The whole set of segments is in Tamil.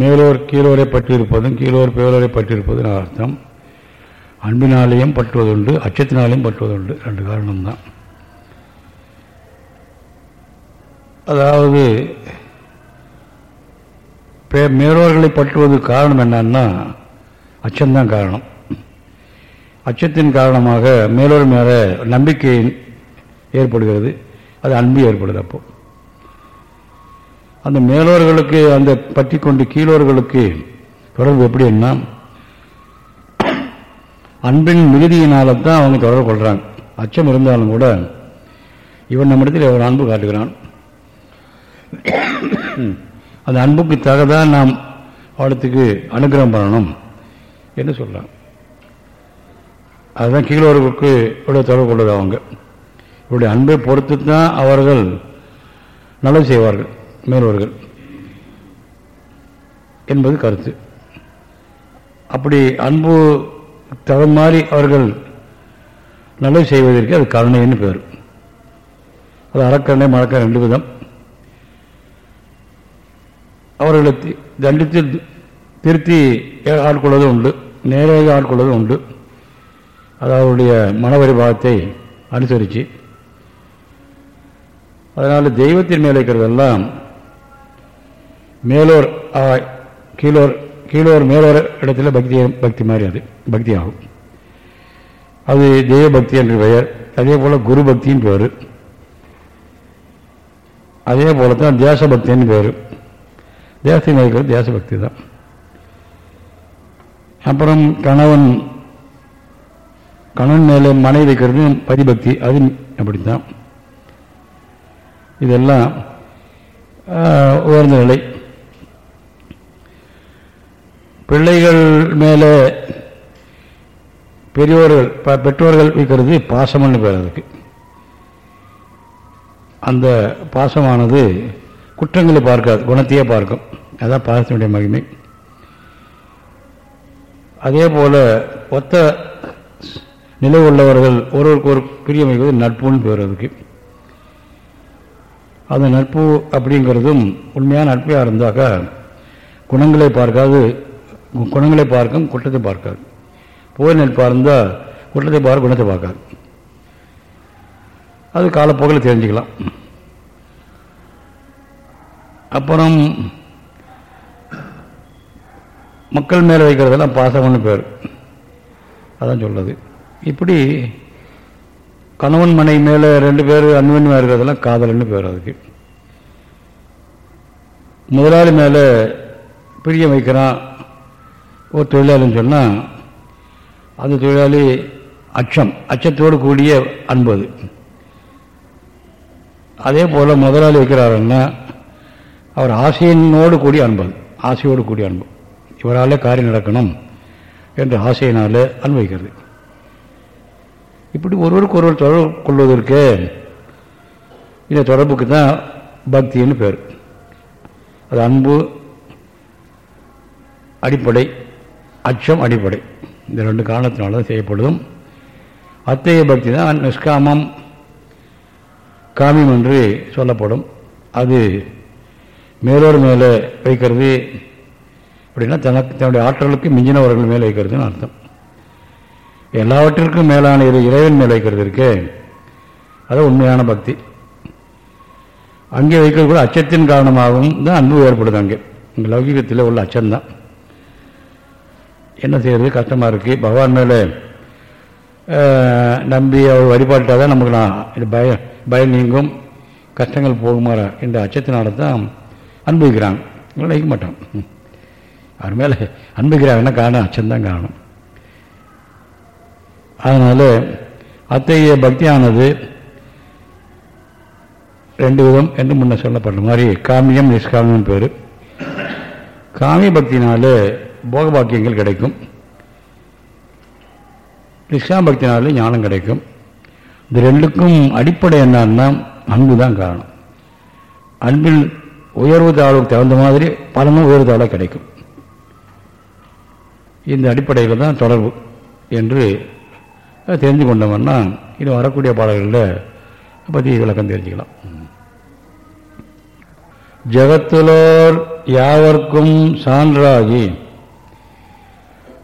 மேலோர் கீழோரை பற்றியிருப்பதும் கீழோர் பேரோரை பற்றியிருப்பதும் அர்த்தம். அன்பினாலேயும் பற்றுவதுண்டு அச்சத்தினாலேயும் பற்றுவதுண்டு. ரெண்டு காரணம்தான். அதாவது மேலோர்களை பற்றுவது காரணம் என்னன்னா அச்சம்தான் காரணம். அச்சத்தின் காரணமாக மேலோர் மேலே நம்பிக்கை ஏற்படுகிறது. அது அன்பு ஏற்படுது அப்போ. அந்த மேலோர்களுக்கு அந்த பற்றி கொண்டு கீழோர்களுக்கு தொடர்பு எப்படின்னா அன்பின் மிகுதியினால தான் அவங்க தொடர்பு கொள்கிறாங்க அச்சம் இருந்தாலும் கூட இவன் நம்மிடத்தில் ஒரு அன்பு காட்டுகிறான். அந்த அன்புக்கு தகதான் நாம் அவளத்துக்கு அனுகிரகம் பண்ணணும் என்று சொல்கிறான் அதுதான் கீழோர்களுக்கு இவ்வளோ தொடர்பு கொள்வது அவங்க. இவருடைய அன்பை பொறுத்து தான் அவர்கள் நல்லது செய்வார்கள். மேலவர்கள் என்பது கருத்து. அப்படி அன்பு தகுந்த மாதிரி அவர்கள் நல்லது செய்வதற்கு அது கருணைன்னு பேர். அது அறக்கருணை மறக்க ரெண்டு விதம். அவர்களை தண்டித்து திருத்தி ஆட்கொள்வதும் உண்டு நேராக ஆட்கொள்வதும் உண்டு. அது அவருடைய மனவரிபாகத்தை அனுசரித்து அதனால் தெய்வத்தின் மேலே இருக்கிறதெல்லாம் மேலோர் கீழோர் கீழோர் மேலோர் இடத்துல பக்தி பக்தி மாதிரி அது பக்தி ஆகும் அது தெய்வ பக்தி என்று பெயர். அதே போல் குரு பக்தின்னு பேர். அதே போல தான் தேசபக்தின்னு பேர். தேசத்தின் இருக்கிறது தேசபக்தி தான். அப்புறம் கணவன் கணவன் மேலே மனை வைக்கிறது பதிபக்தி அது அப்படித்தான். இதெல்லாம் உயர்ந்த நிலை. பிள்ளைகள் மேலே பெரியோர்கள் பெற்றோர்கள் வைக்கிறது பாசம்னு பேர் அதுக்கு. அந்த பாசமானது குற்றங்களை பார்க்காது குணத்தையே பார்க்கும். அதான் பாசத்தினுடைய மகிமை. அதே போல் ஒத்த நிலை உள்ளவர்கள் ஒருவருக்கு ஒரு பிரியம் வைக்கிறது நட்புன்னு பேர் அதுக்கு. அந்த நட்பு அப்படிங்கிறதும் உண்மையான நட்பையாக இருந்தாக்கா குணங்களை பார்க்காது குணங்களை பார்க்கும் குற்றத்தை பார்க்காது. போய் நட்பாக இருந்தால் குற்றத்தை பார்க்க குணத்தை பார்க்காது. அது காலப்போக்கில் தெரிஞ்சுக்கலாம். அப்புறம் மக்கள் மேலே வைக்கிறதெல்லாம் பாசம்னு பேர். அதான் சொல்கிறது இப்படி கணவன் மனை மேலே ரெண்டு பேர் அன்வன்மையாக இருக்கிறதெல்லாம் காதல்னு பேர் அதுக்கு. முதலாளி மேலே பிரியம் வைக்கிறான் ஒரு தொழிலாளின்னு சொன்னால் அந்த தொழிலாளி அச்சம் அச்சத்தோடு கூடிய அன்பது அதே. போல் முதலாளி வைக்கிறாருன்னா அவர் ஆசையினோடு கூடிய அன்பது ஆசையோடு கூடிய அன்பு. இவரால் காரியம் நடக்கணும் என்ற ஆசையினால் அனுபவிக்கிறது இப்படி ஒருவருக்கு ஒருவர் தொடர்பு கொள்வதற்கு இந்த தொடர்புக்கு தான் பக்தின்னு பேர். அது அன்பு அடிப்படை அச்சம் அடிப்படை. இந்த ரெண்டு காரணத்தினால தான் செய்யப்படுதும். அத்தகைய பக்தி தான் நிஷ்காமம் காமியம் என்று சொல்லப்படும். அது மேலோர் மேலே வைக்கிறது. அப்படின்னா தனக்கு தன்னுடைய ஆற்றலுக்கு மிஞ்சினவர்கள் மேலே வைக்கிறதுன்னு அர்த்தம். எல்லாவற்றிற்கும் மேலான இது இறைவன் மேலே வைக்கிறது இருக்கே. அது உண்மையான பக்தி. அங்கே வைக்கிறது கூட அச்சத்தின் காரணமாகவும் தான் அன்பு ஏற்படுது அங்கே. இங்கே லௌகிகத்தில் உள்ள அச்சம்தான். என்ன செய்யறது? கஷ்டமாக இருக்குது பகவான் மேலே நம்பி அவர் வழிபாட்டாக தான் நமக்கு நான் இது பய பயம் நீங்கும். கஷ்டங்கள் போகுமாற என்ற அச்சத்தினால தான் அனுபவிக்கிறாங்க. நினைக்க மாட்டான் அவர் மேலே அனுபவிக்கிறாங்கன்னா காரணம் அச்சம்தான் காரணம் அதனால் அத்தகைய பக்தியானது ரெண்டு விதம் என்று முன்ன சொல்லப்பட்ட மாதிரி காமியம் நிஷ்காமியம் பேர். காமிய பக்தினாலே போக பாக்கியங்கள் கிடைக்கும். நிஷ்காம பக்தினாலே ஞானம் கிடைக்கும். இது ரெண்டுக்கும் அடிப்படை என்னன்னா அன்பு தான் காரணம். அன்பில் உயர்வு தாழ்வுக்கு தகுந்த மாதிரி பலனும் உயர்வு தாழ்வாக கிடைக்கும். இந்த அடிப்படையில் தான் தொடர்பு என்று தெரிஞ்சு கொண்டோம்னா இது வரக்கூடிய பாடல்களில் பற்றி விளக்கம் தெரிஞ்சுக்கலாம். ஜகத்துலோர் யாவர்க்கும் சான்றாகி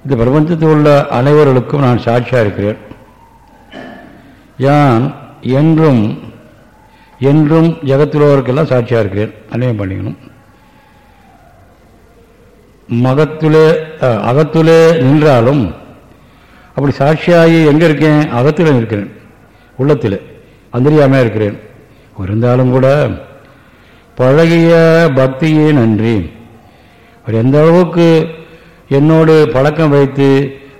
இந்த பிரபஞ்சத்தில் உள்ள அனைவர்களுக்கும் நான் சாட்சியாக இருக்கிறேன். யான் என்றும் என்றும் ஜகத்துள்ளவருக்கெல்லாம் சாட்சியாக இருக்கிறேன். அநேகம் பண்ணிக்கணும். மகத்திலே அஹ், அகத்திலே நின்றாலும் அப்படி சாட்சியாகி எங்கே இருக்கேன்? அகத்தில் இருக்கிறேன் உள்ளத்தில் அந்தரியாமையாக இருக்கிறேன். இருந்தாலும் கூட பழகிய பக்தியே நன்றி. அவர் எந்த அளவுக்கு என்னோடு பழக்கம் வைத்து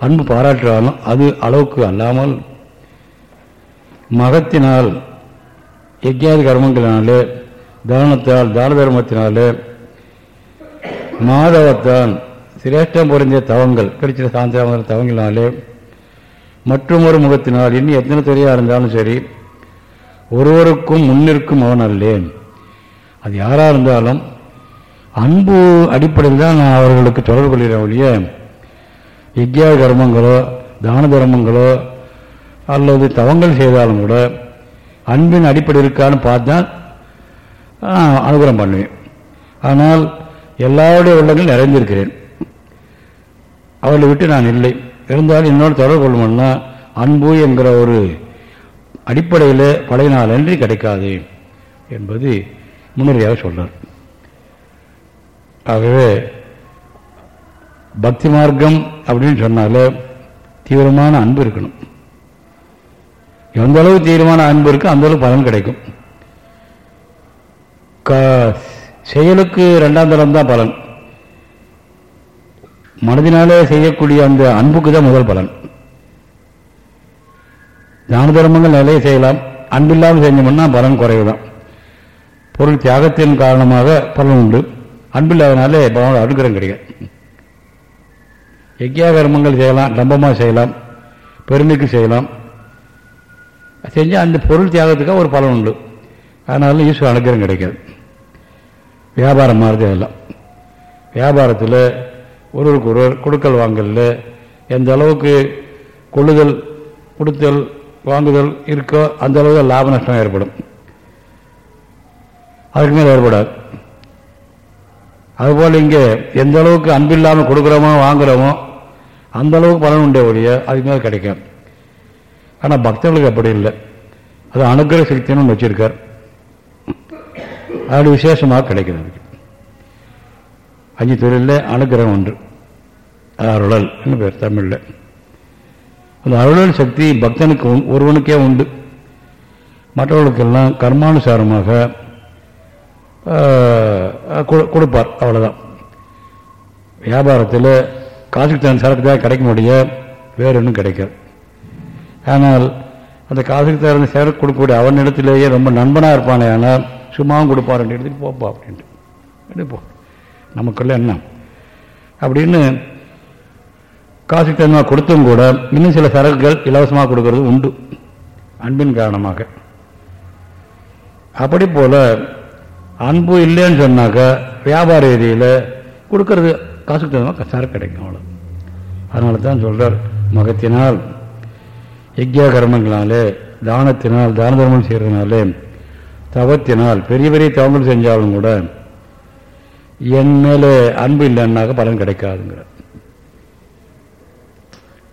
அன்பு பாராட்டுறாலும் அது அளவுக்கு அல்லாமல் மகத்தினால் யஜ்யாதி கர்மங்களினாலே தானத்தால் தான தர்மத்தினாலே மாதவத்தான் சிரேஷ்டம் பொருந்திய தவங்கள் கிடைச்ச சாந்திரமான தவங்களினாலே மற்றும் ஒரு முகத்தினால் இன்னும் எத்தனை துறையாக இருந்தாலும் சரி ஒருவருக்கும் முன்னிற்கும் அவன் அல்லேன். அது யாராக இருந்தாலும் அன்பு அடிப்படையில் தான் நான் அவர்களுக்கு தொடர்பு கொள்கிறேன் ஒழிய யஜ்யா கர்மங்களோ தான தர்மங்களோ அல்லது தவங்கள் செய்தாலும் கூட அன்பின் அடிப்படை இருக்கான்னு பார்த்தா தான் அனுகிரகம் பண்ணுவேன். ஆனால் எல்லாருடைய உள்ளங்கள் நிறைந்திருக்கிறேன். அவர்களை விட்டு நான் இல்லை. இருந்தாலும் என்னோட தொடர்பு கொள்ளணும்னா அன்பு என்கிற ஒரு அடிப்படையில் பழைய நாளன்றி கிடைக்காது என்பது முன்னுரையாக சொல்றார். ஆகவே பக்தி மார்க்கம் அப்படின்னு சொன்னாலே தீவிரமான அன்பு இருக்கணும். எந்த அளவு தீவிரமான அன்பு இருக்கோ அந்த அளவு பலன் கிடைக்கும். செயலுக்கு ரெண்டாம் தரம் தான் பலன். மனதினாலே செய்யக்கூடிய அந்த அன்புக்கு தான் முதல் பலன். தான தர்மங்கள் நிலையை செய்யலாம். அன்பில்லாமல் செஞ்சோம்னா பலன் குறைவுதான். பொருள் தியாகத்தின் காரணமாக பலன் உண்டு. அன்பில்லாதனாலே பகவானோட அனுகிரகம் கிடையாது யஜ்யா கர்மங்கள் செய்யலாம் டம்பமாக செய்யலாம் பெருமைக்கு செய்யலாம். செஞ்சால் அந்த பொருள் தியாகத்துக்காக ஒரு பலன் உண்டு. அதனால ஈஸ்வர அனுகிரகம் கிடைக்காது. வியாபாரம் மாதிரி அதெல்லாம். வியாபாரத்தில் ஒருவருக்கு ஒருவர் கொடுக்கல் வாங்கல எந்த அளவுக்கு கொள்ளுதல் கொடுத்தல் வாங்குதல் இருக்கோ அந்த அளவுக்கு லாப நஷ்டம் ஏற்படும். அதுக்கு மேலே ஏற்படாது. அதுபோல் இங்கே எந்த அளவுக்கு அன்பில்லாமல் கொடுக்குறோமோ வாங்குகிறோமோ அந்த அளவுக்கு பலன் உண்டே ஒழிய அதுக்கு மேலே கிடைக்கும். ஆனால் பக்தர்களுக்கு அப்படி இல்லை. அது அனுகிரக சக்தின்னு வச்சிருக்கார். அது விசேஷமாக கிடைக்கிறது அதுக்கு. அஞ்சு தொழிலில் அனுகிரகம் ஒன்று. அருளல் என்ன பேர் தமிழில். அந்த அருளல் சக்தி பக்தனுக்கு உண்- ஒருவனுக்கே உண்டு. மற்றவர்களுக்கெல்லாம் கர்மானுசாரமாக கொடுப்பார். அவ்வளோதான் வியாபாரத்தில் காசுக்கு தகுந்த சரக்கு தான் கிடைக்க முடிய வேறு ஒன்றும் கிடைக்காது. ஆனால் அந்த காசுக்கு தகுந்த சரக்கு கொடுக்கக்கூடிய அவனிடத்திலேயே ரொம்ப நண்பனாக இருப்பானே ஆனால் சும்மாவும் கொடுப்பார் இடத்துக்கு போப்பா அப்படின்ட்டு. போ. நமக்குள்ள என்ன? அப்படின்னு காசுக்கு தகுந்த கொடுத்தும் கூட இன்னும் சில சரக்குகள் இலவசமாக கொடுக்கறது உண்டு. அன்பின் காரணமாக. அப்படி போல அன்பு இல்லைன்னு சொன்னாக்கா வியாபார ரீதியில் கொடுக்கறது காசுக்கு தகுந்த சரக்கு கிடைக்கும் அவ்வளோ அதனால தான் சொல்கிறார் மகத்தினால் யஜ்யா கர்மங்களாலே தானத்தினால் தான தர்மம் செய்கிறதுனாலே தவத்தினால் பெரிய பெரிய தவங்கள் செஞ்சாலும் கூட என் மேலே அன்பு இல்லைன்னாக்க பலன் கிடைக்காதுங்கிற.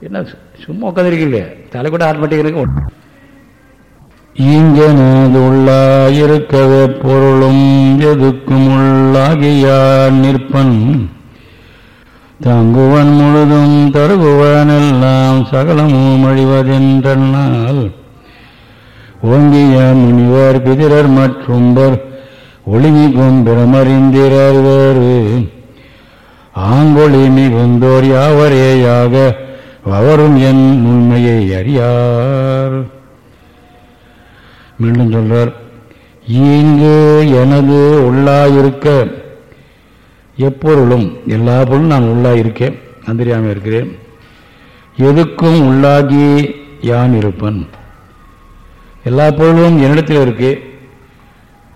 என்ன சு- சும்மா உட்காந்துருக்கீங்க தலை கூட ஆட்டோமேட்டிக் உள்ளாயிருக்கவே பொருளும் எதுக்கும் உள்ளாகியார் நிற்பன். தங்குவன் முழுதும் தருகுவன் எல்லாம் சகலமும் அழிவதென்றால் ஓங்கிய முனிவர் பிதிரர் மற்றும்பர் ஒளிமிகும் பிரமறிந்திரர் வேறு. ஆங்கொழி மிகுந்தோர் யாவரேயாக அவரும் என் உண்மையை அறியார். மீண்டும் சொல்றார் இங்கு எனது உள்ளாயிருக்க எப்பொருளும் எல்லா பொருளும் நான் உள்ளாயிருக்கேன் அந்தரியாமல் இருக்கிறேன். எதுக்கும் உள்ளாகி யான் இருப்பன்? எல்லா பொருளும் என்னிடத்தில் இருக்கு.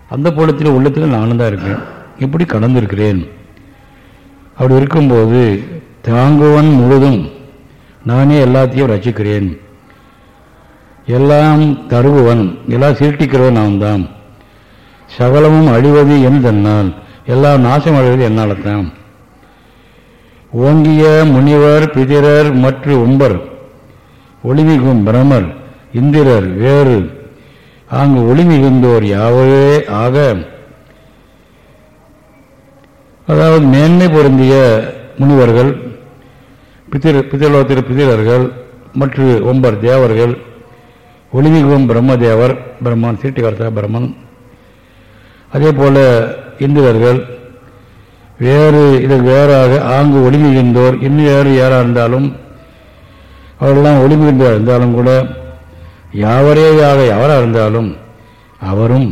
அந்த பொருளத்தில் உள்ளத்தில் நானும் தான் இருக்கேன். இப்படி கடந்திருக்கிறேன். அப்படி இருக்கும்போது தாங்குவன் முழுதும் நானே எல்லாத்தையும் ரசிக்கிறேன். எல்லாம் தருபவன் எல்லாம் சீர்ட்டிக்கிறவன் அவன் தான் சகலமும் அழிவது என் தன்னால் எல்லாம் நாசம் அழிவது என்னால் தான் ஓங்கிய முனிவர் பிதிரர் மற்றும் உம்பர் ஒளிமிகும் பிரமர் இந்திரர் வேறு. அங்கு ஒளிமிகுந்தோர் யாவே ஆக. அதாவது மேன்மை பொருந்திய முனிவர்கள் பித்திர பித்திரலோத்திர பிதிரர்கள் மற்றும் ஒம்பர் தேவர்கள் ஒளிமிகவும் பிரம்மதேவர் பிரம்மன் சீட்டிகர்த்தா பிரம்மன். அதே போல் இந்துவர்கள் வேறு இதற்கு வேறாக ஆங்கு ஒளிமிகின்றோர் இன்னும் வேறு யாராக இருந்தாலும் அவரெல்லாம் ஒளிமிகின்றோர் இருந்தாலும் கூட யாவரேயாக யாராக இருந்தாலும் அவரும்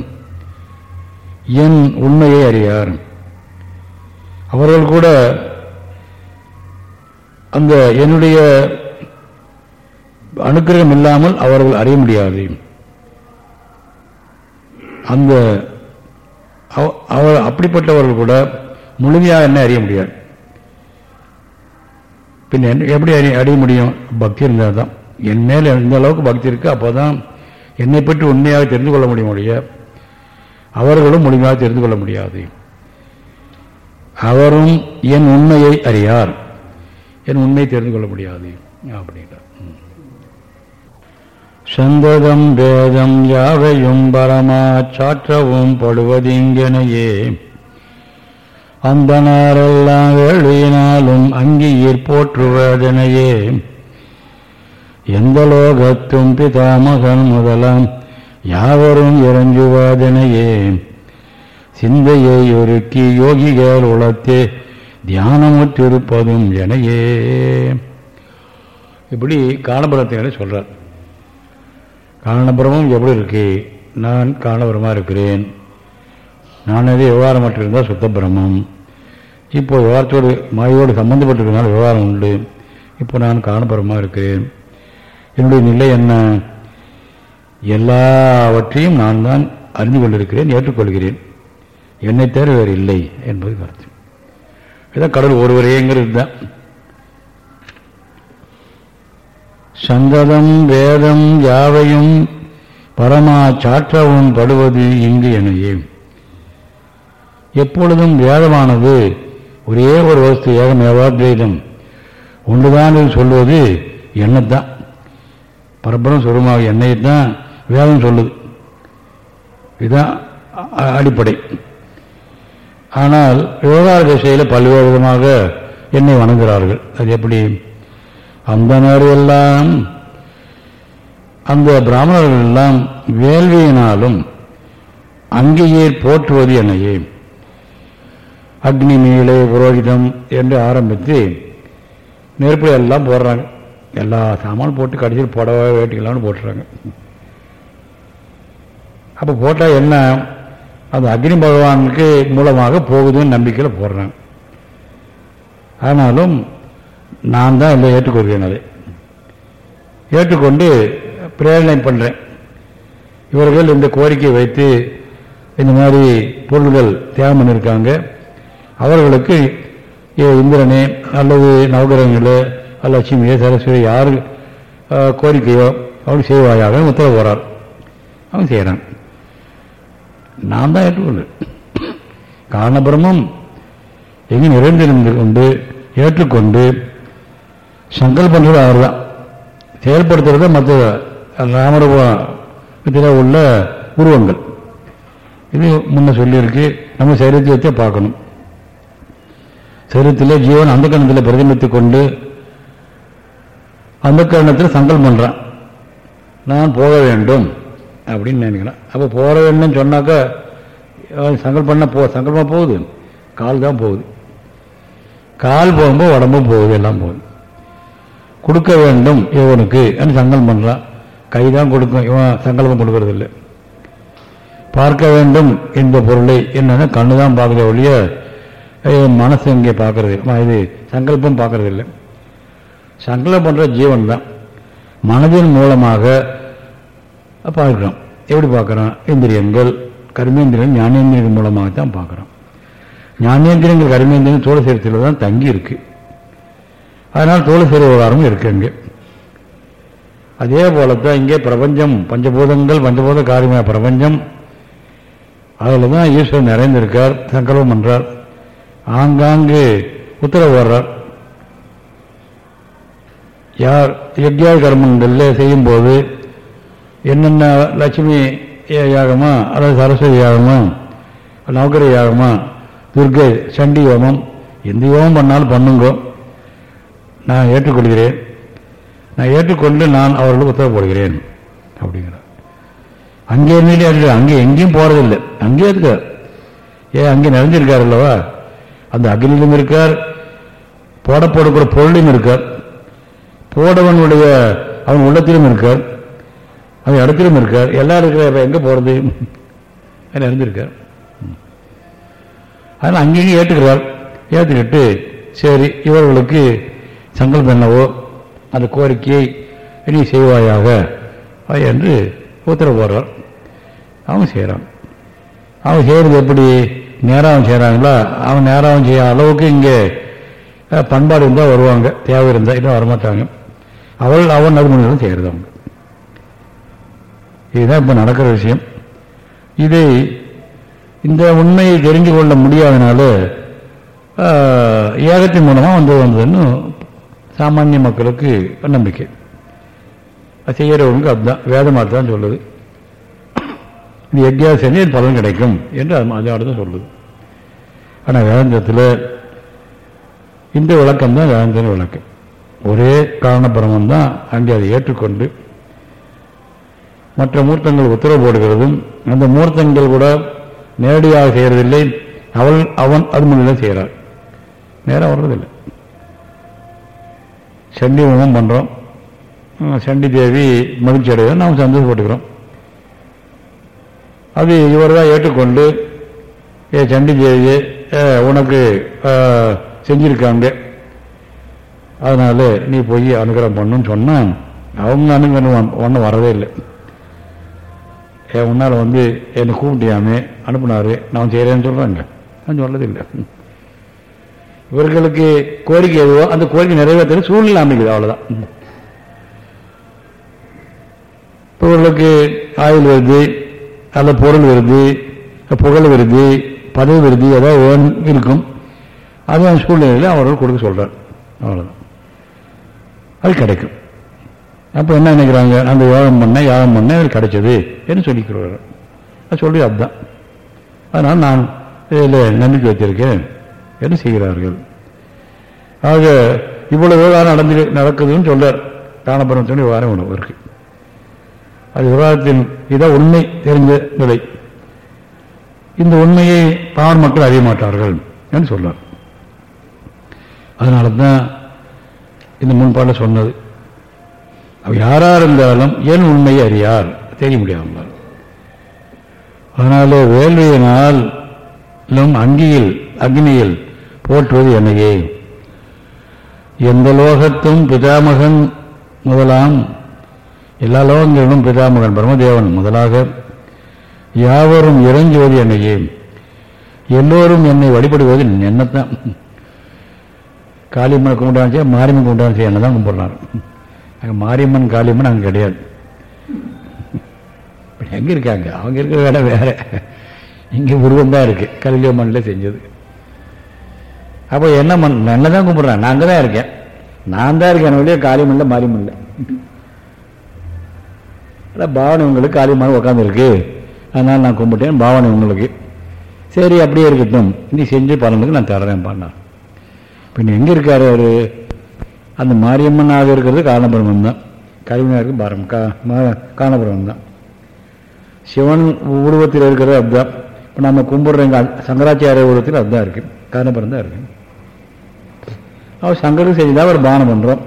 என் உண்மையை அறியார். அவர்கள் கூட அந்த என்னுடைய அனுக்கிரகம் இல்லாமல் அவர்கள் அறிய முடியாது. அந்த அவர் அப்படிப்பட்டவர்கள் கூட முழுமையாக என்ன அறிய முடியாது. பின் எப்படி அறிய அறிய முடியும்? பக்தி இருந்தால் தான் என் மேலே எந்த அளவுக்கு பக்தி இருக்குது அப்போ தான் என்னை பற்றி உண்மையாக தெரிந்து கொள்ள முடிய முடிய அவர்களும் முழுமையாக தெரிந்து கொள்ள முடியாது. அவரும் என் உண்மையை அறியார். என் உண்மையை தெரிந்து கொள்ள முடியாது. அப்படின்ட்டார் சந்ததம் வேதம் யாவையும் பரமா சாற்றவும் படுவதிங்கனையே. அந்த நாரெல்லாம் வேளியினாலும் அங்கீர் போற்றுவதனையே. எந்த லோகத்தும் பிதாமகன் முதலாம் யாவரும் இறங்குவதனையே. சிந்தையை ஒருக்கி யோகிகள் உளத்தே தியானமுற்றிருப்பதும் எனையே. இப்படி காணபுரத்தினரை சொல்றார். காரணபுரமும் எப்படி இருக்கு? நான் காரணபுரமாக இருக்கிறேன். நான் எது விவகாரம் இருந்தால் சுத்த பிரம்மம் இப்போ விவகாரத்தோடு மாயோடு சம்பந்தப்பட்டிருக்கனால விவகாரம் உண்டு. இப்போ நான் காரணபுரமாக இருக்கிறேன். என்னுடைய நிலை என்ன? எல்லாவற்றையும் நான் தான் அறிந்து கொண்டிருக்கிறேன் ஏற்றுக்கொள்கிறேன். என்னை தேர வேறு இல்லை என்பது கருத்து. இதான் கடவுள் ஒருவரேங்கிறது தான். சந்ததம் வேதம் யாவையும் பரமா சாற்றவும் படுவது இங்கு எனையே. எப்பொழுதும் வேதமானது ஒரே ஒரு வஸ்து ஏகமேவாத்வைதம் ஒன்றுதான் சொல்வது எண்ணத்தான் பரபரம் சுரமாக எண்ணெயை தான் வேதம் சொல்லுது. இதுதான் அடிப்படை. ஆனால் விவகார திசையில் பல்வேறு விதமாக என்னை வணங்குகிறார்கள். அது எப்படி? அந்த எல்லாம் அந்த பிராமணர்கள் எல்லாம் வேள்வியினாலும் அங்கேயே போற்றுவது என்னையே. அக்னி நீலை புரோகிதம் என்று ஆரம்பித்து நெருப்பில் எல்லாம் போடுறாங்க. எல்லா சாமானும் போட்டு கடைசியில் புடவை வேட்டிக்கலாம்னு போட்டுறாங்க. அப்போ போட்டால் என்ன? அது அக்னி பகவானுக்கு மூலமாக போகுதுன்னு நம்பிக்கையில் போடுறாங்க. ஆனாலும் நான் தான் இல்லை ஏற்றுக்கொள்கிறேன் அதை ஏற்றுக்கொண்டு பிரேரணை பண்ணுறேன் இவர்கள் இந்த கோரிக்கை வைத்து இந்த மாதிரி பொருள்கள் தியாகம் பண்ணியிருக்காங்க. அவர்களுக்கு இந்திரனே அல்லது நவகிரகங்களோ அல்ல லட்சுமியோ சரஸ்வதி யார் கோரிக்கையோ அவனுக்கு செய்வாயாக உத்தரவு போகிறார் அவன் செய்கிறான் நான் தான் ஏற்றுக்கொண்டு. காரணபிரமும் எங்கே நிறைந்திருந்து கொண்டு ஏற்றுக்கொண்டு சங்கல்பன்றது அவர் தான் செயல்படுத்துறது மற்ற ராமரூபத்தில் உள்ள உருவங்கள். இது முன்ன சொல்லியிருக்கு. நம்ம சரீரத்தை பார்க்கணும். சரீரத்தில் ஜீவன் அந்த கணத்தில் பிரதிபலித்து கொண்டு அந்த கரணத்தில் சங்கல்பம் பண்ணுறான் நான் போக வேண்டும் அப்படின்னு நினைக்கிறேன். அப்போ போக வேண்டும்னு சொன்னாக்கா சங்கல்பம் போ சங்கல்பம் போகுது. கால் தான் போகுது. கால் போகும்போது உடம்பும் போகுது எல்லாம் போகுது. கொடுக்க வேண்டும் இவனுக்கு. சங்கல்பம் பண்ணுறான் கை தான் கொடுக்கும் இவன் சங்கல்பம் கொடுக்கறது இல்லை பார்க்க வேண்டும் என்ற பொருளை என்னன்னா கண்ணு தான் பார்க்குற ஒழிய மனசு இங்கே பார்க்கறது? இது சங்கல்பம் பார்க்கறது இல்லை சங்கல்பம் பண்ணுற ஜீவன் தான். மனதின் மூலமாக பார்க்குறோம். எப்படி பார்க்குறோம்? இந்திரியங்கள் கர்மேந்திரியங்கள் ஞானேந்திரியங்கள் மூலமாக தான் பார்க்குறோம். ஞானேந்திரியங்கள் கர்மேந்திரியங்கள் தோழ சரீரத்தில் தான் தங்கி இருக்குது அதனால் தோழ சரி விவகாரமும் இருக்கு அங்கே. அதே போலத்தான் இங்கே பிரபஞ்சம் பஞ்சபூதங்கள் பஞ்சபூத காரியமாக பிரபஞ்சம். அதில் தான் ஈஸ்வரன் நிறைந்திருக்கார் சங்கல்பம் பண்றார். ஆங்காங்கு உத்தரவு வர்றார். யார் யக்யா கர்மங்களில் செய்யும்போது என்னென்ன லட்சுமி யாகமா அல்லது சரஸ்வதி யாகமா நவகரி யாகமா துர்கை சண்டி யோகம் எந்த யோகம் பண்ணாலும் பண்ணுங்கோ. நான் ஏற்றுக்கொள்கிறேன். நான் ஏற்றுக்கொண்டு நான் அவர்களுக்கு உத்தரவு போடுகிறேன். அப்படிங்கிறார். அங்கே இருந்துட்டு அங்கே எங்கேயும் போகிறதில்லை அங்கேயே இருக்கார் ஏன் அங்கே நிறைஞ்சிருக்கார் அல்லவா? அந்த அக்னிலும் இருக்கார். போட பொருளும் இருக்கார். போடவனுடைய அவன் உள்ளத்திலும் இருக்கார். அவன் இடத்திலும் இருக்கார். எல்லாம் இருக்கிற எங்கே போகிறது நிறைஞ்சிருக்கார். அதனால் அங்கேயும் ஏற்றுக்கிறார். ஏற்றுக்கிட்டு சரி இவர்களுக்கு சங்கல்பம் என்னவோ அந்த கோரிக்கையை நீ செய்வாயாக. என்று உத்தரவு போடுறார். அவன் செய்கிறான் அவன் செய்கிறது எப்படி? நேராகவும் செய்கிறாங்களா அவன் நேராகவும் செய்ய அளவுக்கு இங்கே பண்பாடு இருந்தால் வருவாங்க. தேவை இருந்தால் இன்னும் வரமாட்டாங்க. அவள் அவன் நடுமுறைகளும் செய்கிறது அவங்க. இதுதான் இப்போ நடக்கிற விஷயம். இதை இந்த உண்மையை தெரிஞ்சு கொள்ள முடியாதனால ஏகத்தின் மூலமாக வந்து வந்ததுன்னு சாமானிய மக்களுக்கு நம்பிக்கை. செய்கிறவங்களுக்கு அதுதான் வேதமாக தான் சொல்லுது. இது எங்கேயா பலன் கிடைக்கும் என்று அதோட தான் சொல்லுது. ஆனால் வேதாந்தத்தில் இந்த விளக்கம் தான் வேதாந்த விளக்கம் ஒரே காரணபிரமம் தான் அங்கே அதை ஏற்றுக்கொண்டு மற்ற மூர்த்தங்கள் உத்தரவு போடுகிறதும் அந்த மூர்த்தங்கள் கூட நேரடியாக செய்கிறதில்லை அவள் அவன் அது முன்னிலை செய்கிறார் நேராக வர்றதில்லை. சண்டி ஹோமம் பண்ணுறோம் சண்டி தேவி மகிழ்ச்சி அடைகிறோம். நாம் சந்தோஷப்பட்டுக்கிறோம். அது இவர் தான் ஏற்றுக்கொண்டு ஏ சண்டி தேவி உனக்கு செஞ்சிருக்காங்க. அதனால நீ போய் அனுகிரகம் பண்ணுன்னு சொன்னால் அவங்க அனுகிரகம் ஒன்றும் வரவே இல்லை. உன்னால் வந்து என்னை கூப்பிட்டியாமே அனுப்புனாரு. நான் செய்கிறேன்னு சொல்கிறாங்க நான் சொல்லதில்லை. இவர்களுக்கு கோரிக்கை எதுவோ அந்த கோரிக்கை நிறைவேற்ற சூழ்நிலை அமைக்குது அவ்வளோதான் இப்போ இவர்களுக்கு ஆயுள் வருது அல்ல பொருள் வருது புகழ் வருது பதவி வருது ஏதாவது இருக்கும். அது அந்த சூழ்நிலையில் அவர்கள் கொடுக்க சொல்கிறார் அவ்வளோதான் அது கிடைக்கும். அப்போ என்ன நினைக்கிறாங்க? அந்த யோகம் பண்ண யாகம் பண்ண அது கிடைச்சது என்று சொல்லிக்கிறார் அது சொல்லி அதுதான். அதனால் நான் இதில் நம்பிக்கை வச்சிருக்கேன். என்று செய்கிறார்கள்? ஆக இவ்வளவு விவகாரம் நடந்து நடக்குதுன்னு சொல்றார். காணபுரம் விவகாரம் உணவு இருக்கு. அது விவகாரத்தின் இதான் உண்மை தெரிஞ்ச நிலை. இந்த உண்மையை பாவன் மக்கள் அறிய மாட்டார்கள் என்று சொல்றார். அதனால தான் இந்த முன்பாட சொன்னது. அவர் யாரா இருந்தாலும் ஏன் உண்மையை அறியார்? தெரிய முடியாமல் அதனால வேள்வியினால் அங்கியில் அக்னியில் போற்றுவது என்னையே? எந்த லோகத்தும் பிதாமகன் முதலாம் எல்லா லோகங்களிலும் பிதாமகன் பிரம்மதேவன் முதலாக யாவரும் இறங்குவது என்னையே? எல்லோரும் என்னை வழிபடுவது என்னத்தான்? காளியம்மனை கும்பிட்டாச்சு மாரியம்மன் கும்பிட்டாச்சு என்ன தான் கும்பிடுறாரு. அங்கே மாரியம்மன் காளியம்மன் அங்கே கிடையாது. எங்கே இருக்காங்க? அவங்க இருக்கிற வேலை வேற. இங்கே உருவம் தான் இருக்குது கல்வியம்மனில் செஞ்சது. அப்போ என்ன மண் என்ன தான் கும்பிட்றேன்? நான் அங்கே தான் இருக்கேன். நான் தான் இருக்கேன் வழியே காளியம்மன்ல மாரியம்மன்ல அதான் பாவனை உங்களுக்கு காரியமாக உட்காந்துருக்கு அதனால் நான் கும்பிட்டேன். பாவனை உங்களுக்கு. சரி அப்படியே இருக்கட்டும். நீ செஞ்சு பலனுக்கு நான் தர்றேன் பண்ணார் பின் எங்கே இருக்கார் அவர்? அந்த மாரியம்மனாக இருக்கிறது காரணபிரமம் தான். கலிமனாருக்கு பாரம். கா காரணபிரமம் தான். சிவன் உருவத்தில் இருக்கிறது அதுதான். இப்போ நம்ம கும்பிடுற சங்கராச்சாரிய உருவத்தில் அதுதான் இருக்குது காரணபுரம் தான் இருக்குது அவர் சங்கருக்கு செஞ்சுதான் அவர் பானம் பண்ணுறோம்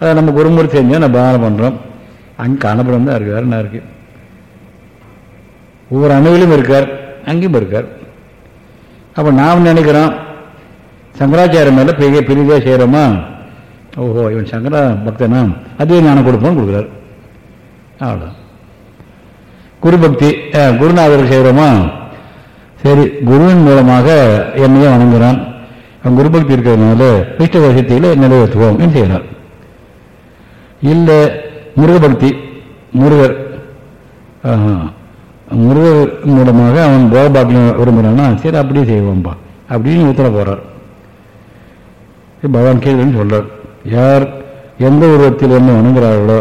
அதை நம்ம குருமுறை செஞ்சால் நம்ம பானம் பண்ணுறோம் அங்கே காணப்படம் தான் இருக்கு வேறு என்ன இருக்கு? ஒவ்வொரு அணுவிலும் இருக்கார் அங்கேயும் இருக்கார். அப்போ நாம் நினைக்கிறோம் சங்கராச்சாரம் மேலே பெரிய பெரியதாக செய்கிறோமா ஓஹோ இவன் சங்கரா பக்தனா? அதே ஞானம் கொடுப்போம் கொடுக்குறாரு. அவ்வளோ குரு பக்தி குருநாதர் செய்கிறோமா சரி குருவின் மூலமாக என்னையும் வணங்குறான். குருபக்தி குரு பக்தி இருக்கிறதுனால இஷ்ட வசதியில் நிறைவேற்றுவோம் என்று செய்கிறார். இல்லை முருகபக்தி முருகர் முருகர் மூலமாக அவன் போகபாக்கியம் விரும்புகிறான்னா சரி அப்படியே செய்வோம்பா அப்படின்னு உத்தர போகிறார் பகவான் கேள்வின்னு சொல்கிறார் யார் எந்த உருவத்தில் என்ன வணங்குறார்களோ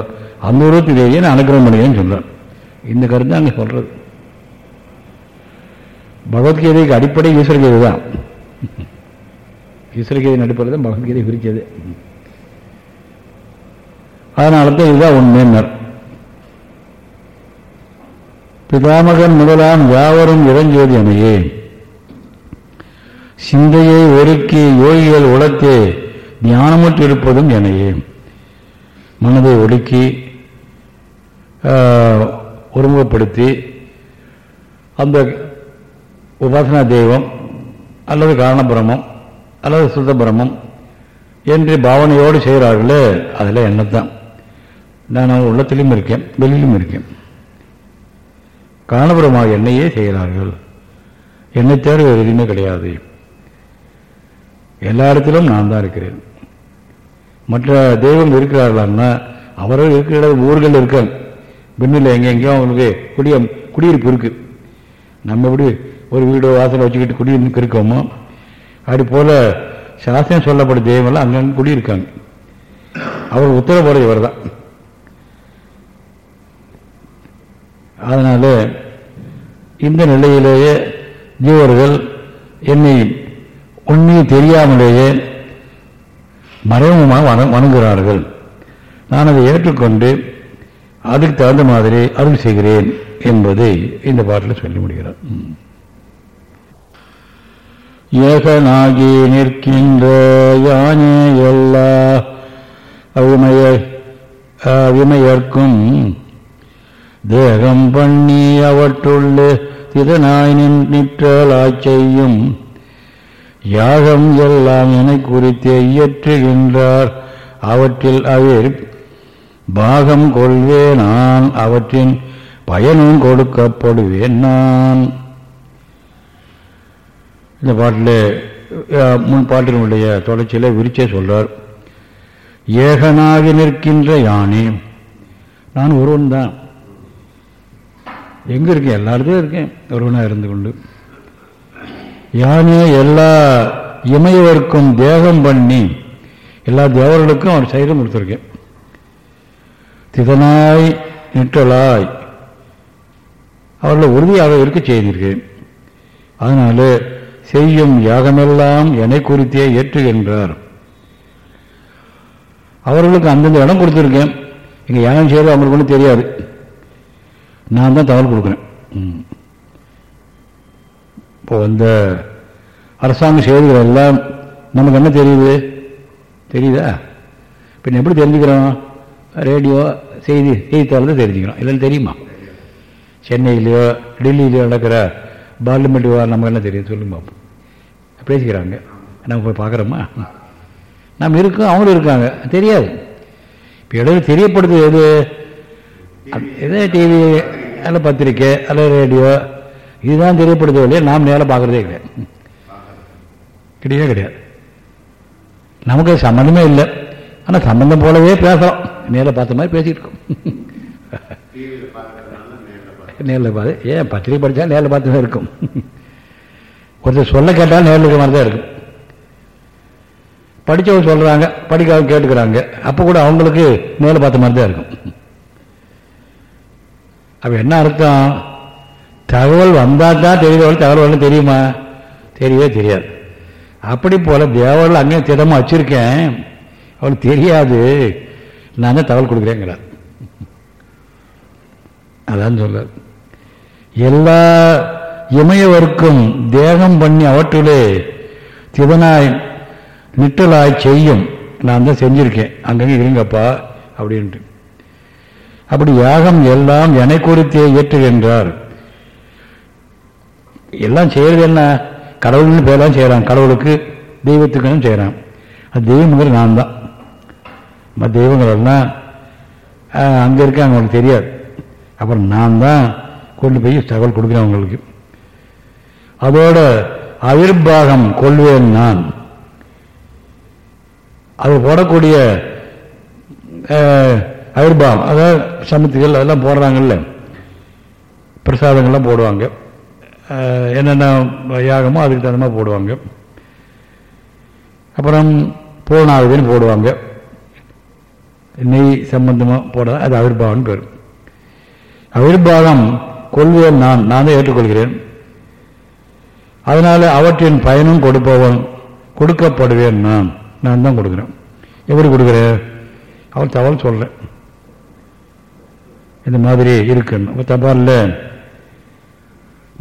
அந்த உருவத்திலேயே நான் அனுகிரகம் பண்ணுகிறேன்னு சொல்கிறார் இந்த கருத்து அங்கே சொல்றது. பகவத்கீதைக்கு அடிப்படை ஈஸ்வரகீதை தான். ஈஸ்வரகீதையின் நடுப்புறது தான் பகவத்கீதை குறிக்கிறது. அதனால தான் இதுதான் உண்மையினர் பிதாமகன் முதலாம் யாவரும் இறங்கியது அணையே சிந்தையை ஒருக்கி யோகிகள் உலத்தே ஞானமுற்று இருப்பதும் எனையே. மனதை ஒடுக்கி ஒருமுகப்படுத்தி அந்த உபாசனா தெய்வம் அல்லது காரணபிரமம் அல்லது சுத்த பிரம்மம் என்று பாவனையோடு செய்கிறார்களே அதில் என்னத்தான்? நான் உள்ளத்திலும் இருக்கேன் வெளியிலும் இருக்கேன். காரணபுரமாக என்னையே செய்கிறார்கள். என்னை தேர்வு வேறு எதுவுமே கிடையாது. எல்லா இடத்திலும் நான் தான் இருக்கிறேன். மற்ற தெய்வம் இருக்கிறார்களான்னா அவர்கள் இருக்கிற ஊர்கள் இருக்காங்க பின்னில் எங்கே அவங்களுக்கு குடிய குடியிருப்பு இருக்கு. நம்ம எப்படி ஒரு வீடு வாசலை வச்சுக்கிட்டு குடியிருப்பு இருக்கோமோ அப்படி போல சாஸ்திரம் சொல்லப்பட்ட தெய்வம்லாம் அங்கங்கே குடியிருக்காங்க. அவர் உத்தரவு இவர் தான் அதனால இந்த நிலையிலேயே ஜீவர்கள் என்னை உண்மையை தெரியாமலேயே மறைமுகமாக வண வணங்குகிறார்கள். நான் அதை ஏற்றுக்கொண்டு அதுக்கு தகுந்த மாதிரி அருள் செய்கிறேன் என்பதை இந்த பாட்டில் சொல்லி முடிகிறார் ஏகனாகி நிற்கின்ற யானே எல்லா அவிமைய அவிமையர்க்கும் தேகம் பண்ணி அவற்றுள்ளே திதனாய் நிற்றலாச் செய்யும். யாகம் எல்லாம் என குறித்து இயற்றுகின்றார். அவற்றில் அவர் பாகம் கொள்வே நான் அவற்றின் பயனும் கொடுக்கப்படுவேன் நான். இந்த பாட்டில் முன் பாட்டினுடைய தொடர்ச்சியில் விரிச்சே சொல்றார் ஏகனாக நிற்கின்ற யானே நான் ஒருவன் தான் எங்கே இருக்கேன்? எல்லாருக்கும் இருக்கேன். ஒருவனாக இருந்து கொண்டு. யானே எல்லா இமையவர்க்கும் தேகம் பண்ணி எல்லா தேவர்களுக்கும் அவர் சைரம் கொடுத்துருக்கேன். திதனாய் நிற்றலாய். அவர்களை உறுதியாக இருக்க செய்திருக்கேன். அதனால செய்யும் யாகமெல்லாம் என்னை குறித்தே ஏற்றுகின்றார். அவர்களுக்கு அந்தந்த இடம் கொடுத்துருக்கேன். இங்கே யாகம் செய்யறது அவங்களுக்கு ஒன்றும் தெரியாது. நான் தான் தகவல் கொடுக்குறேன். இப்போ இந்த அரசாங்க செய்திகள் எல்லாம் நமக்கு என்ன தெரியுது? தெரியுதா? பின் எப்படி தெரிஞ்சுக்கிறோம்? ரேடியோ செய்தி செய்தித்தாள் தான் தெரிஞ்சுக்கிறோம். இல்லைன்னு தெரியுமா? சென்னையிலையோ டெல்லியிலையோ நடக்கிற பார்லிமெண்ட் நமக்கு என்ன தெரியும் சொல்லுங்க பார்ப்போம் பேசிக்கிறாங்க. நம்ம போய் பார்க்குறோமா? நம்ம இருக்கோம் அவங்களும் இருக்காங்க. தெரியாது. இப்போ இடையில தெரியப்படுது எது? எதோ டிவி அல்ல பத்திரிக்கை அல்ல ரேடியோ இதுதான் தெரியப்படுது இல்லையா நாம் நேரம் பார்க்குறதே கிடையாது. கிடையவே கிடையாது. நமக்கு சம்மந்தமே இல்லை. ஆனால் சம்மந்தம் போலவே பேசுகிறோம் நேரில் பார்த்த மாதிரி பேசிகிட்டு இருக்கோம். நேரில் பார்த்து ஏன் பத்திரிக்கை படித்தா நேரில் பார்த்து இருக்கும்? ஒருத்தர் சொல்ல கேட்டாலும் நேரில் இருக்கிற மாதிரி தான் இருக்கும் படித்தவங்க சொல்கிறாங்க படிக்காத கேட்டுக்கிறாங்க. அப்போ கூட அவங்களுக்கு நேரில் பார்த்த மாதிரி தான் இருக்கும். அப்போ என்ன அர்த்தம்? தகவல் வந்தால் தான் தெரியுதவள் தகவல் வரல தெரியுமா? தெரியவே தெரியாது. அப்படி போல தேவர்கள் அங்கேயும் திடமாக வச்சிருக்கேன். அவளுக்கு தெரியாது. நான் தான் தகவல் கொடுக்குறேங்கிறார். அதான் சொல்ல எல்லா இமயவர்க்கும் தேகம் பண்ணி அவற்றிலே திதனாய் நிட்டலாய் செய்யும். நான் தான் செஞ்சிருக்கேன். அங்கங்கே இருங்கப்பா அப்படின்ட்டு. அப்படி யாகம் எல்லாம் என குறித்தே இயற்றுகின்றார். எல்லாம் செய்யறது என்ன? கடவுள்னு பேரெல்லாம் செய்கிறான் கடவுளுக்கு தெய்வத்துக்குன்னு செய்கிறான் அது தெய்வங்கிறது நான் தான். மற்ற தெய்வங்கள் அங்கே இருக்க அவங்களுக்கு தெரியாது. அப்புறம் நான் தான் கொண்டு போய் தகவல் கொடுக்குறேன் அவங்களுக்கு. அதோட அவிர்பாகம் கொள்வேன் நான். அது போடக்கூடிய அவிர்பாகம் அதாவது சமத்துகள் அதெல்லாம் போடுறாங்கல்ல. பிரசாதங்கள்லாம் போடுவாங்க. என்னென்ன யாகமோ அதுக்கு தகுந்த மாதிரி போடுவாங்க. அப்புறம் பூர்ணாவதின்னு போடுவாங்க. நெய் சம்பந்தமாக போட அது அவிர்பாகம்னு பேர். அவிர்பாகம் கொள்வேன் நான் நான் தான் ஏற்றுக்கொள்கிறேன். அதனால அவற்றின் பயனும் கொடுப்பவன் கொடுக்கப்படுவேன் நான். நான் தான் கொடுக்குறேன். எப்படி கொடுக்குற? அவன் தகவல் சொல்கிறேன் இந்த மாதிரி இருக்குன்னு. அப்போ இல்லை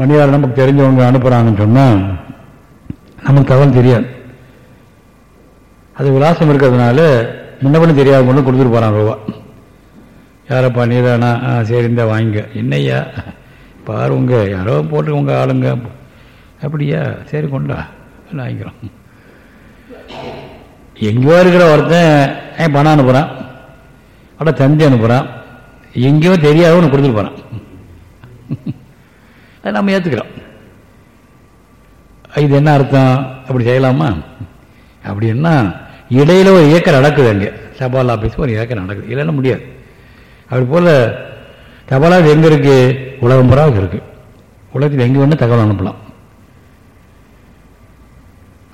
மணியார் நமக்கு தெரிஞ்சவங்க அனுப்புகிறாங்கன்னு சொன்னால் நமக்கு தகவல் தெரியாது. அது விலாசம் இருக்கிறதுனால முன்னப்படி தெரியாத கொண்டு கொடுத்துட்டு போகிறான் ரூபா யாரப்பா நீதானா? ஆ சரி இந்த வாங்கிக்க என்னையா பாரு உங்கள் யாரோ போட்டு உங்கள் ஆளுங்க. அப்படியா? சரி கொண்டா வாங்கிக்கிறோம். எங்கேயோ இருக்கிற ஒருத்தன் ஏன் பணம் அனுப்புகிறான் அட தந்தி அனுப்புகிறான் எங்கேயோ தெரியாதவனு கொடுத்துட்டு போகிறான் அதை நம்ம ஏற்றுக்கிறோம் இது என்ன அர்த்தம்? அப்படி செய்யலாமா? அப்படின்னா இடையில ஒரு இயக்கம் நடக்குது அங்கே. தபால் ஆஃபீஸ் ஒரு இயக்கம் நடக்குது. இல்லைன்னா முடியாது. அப்படி போல் தபால் ஆஃபீஸ் எங்கே இருக்குது உலகம் புறாவுக்கு இருக்குது உலகத்தில் எங்கே வேணும் தகவல் அனுப்பலாம்.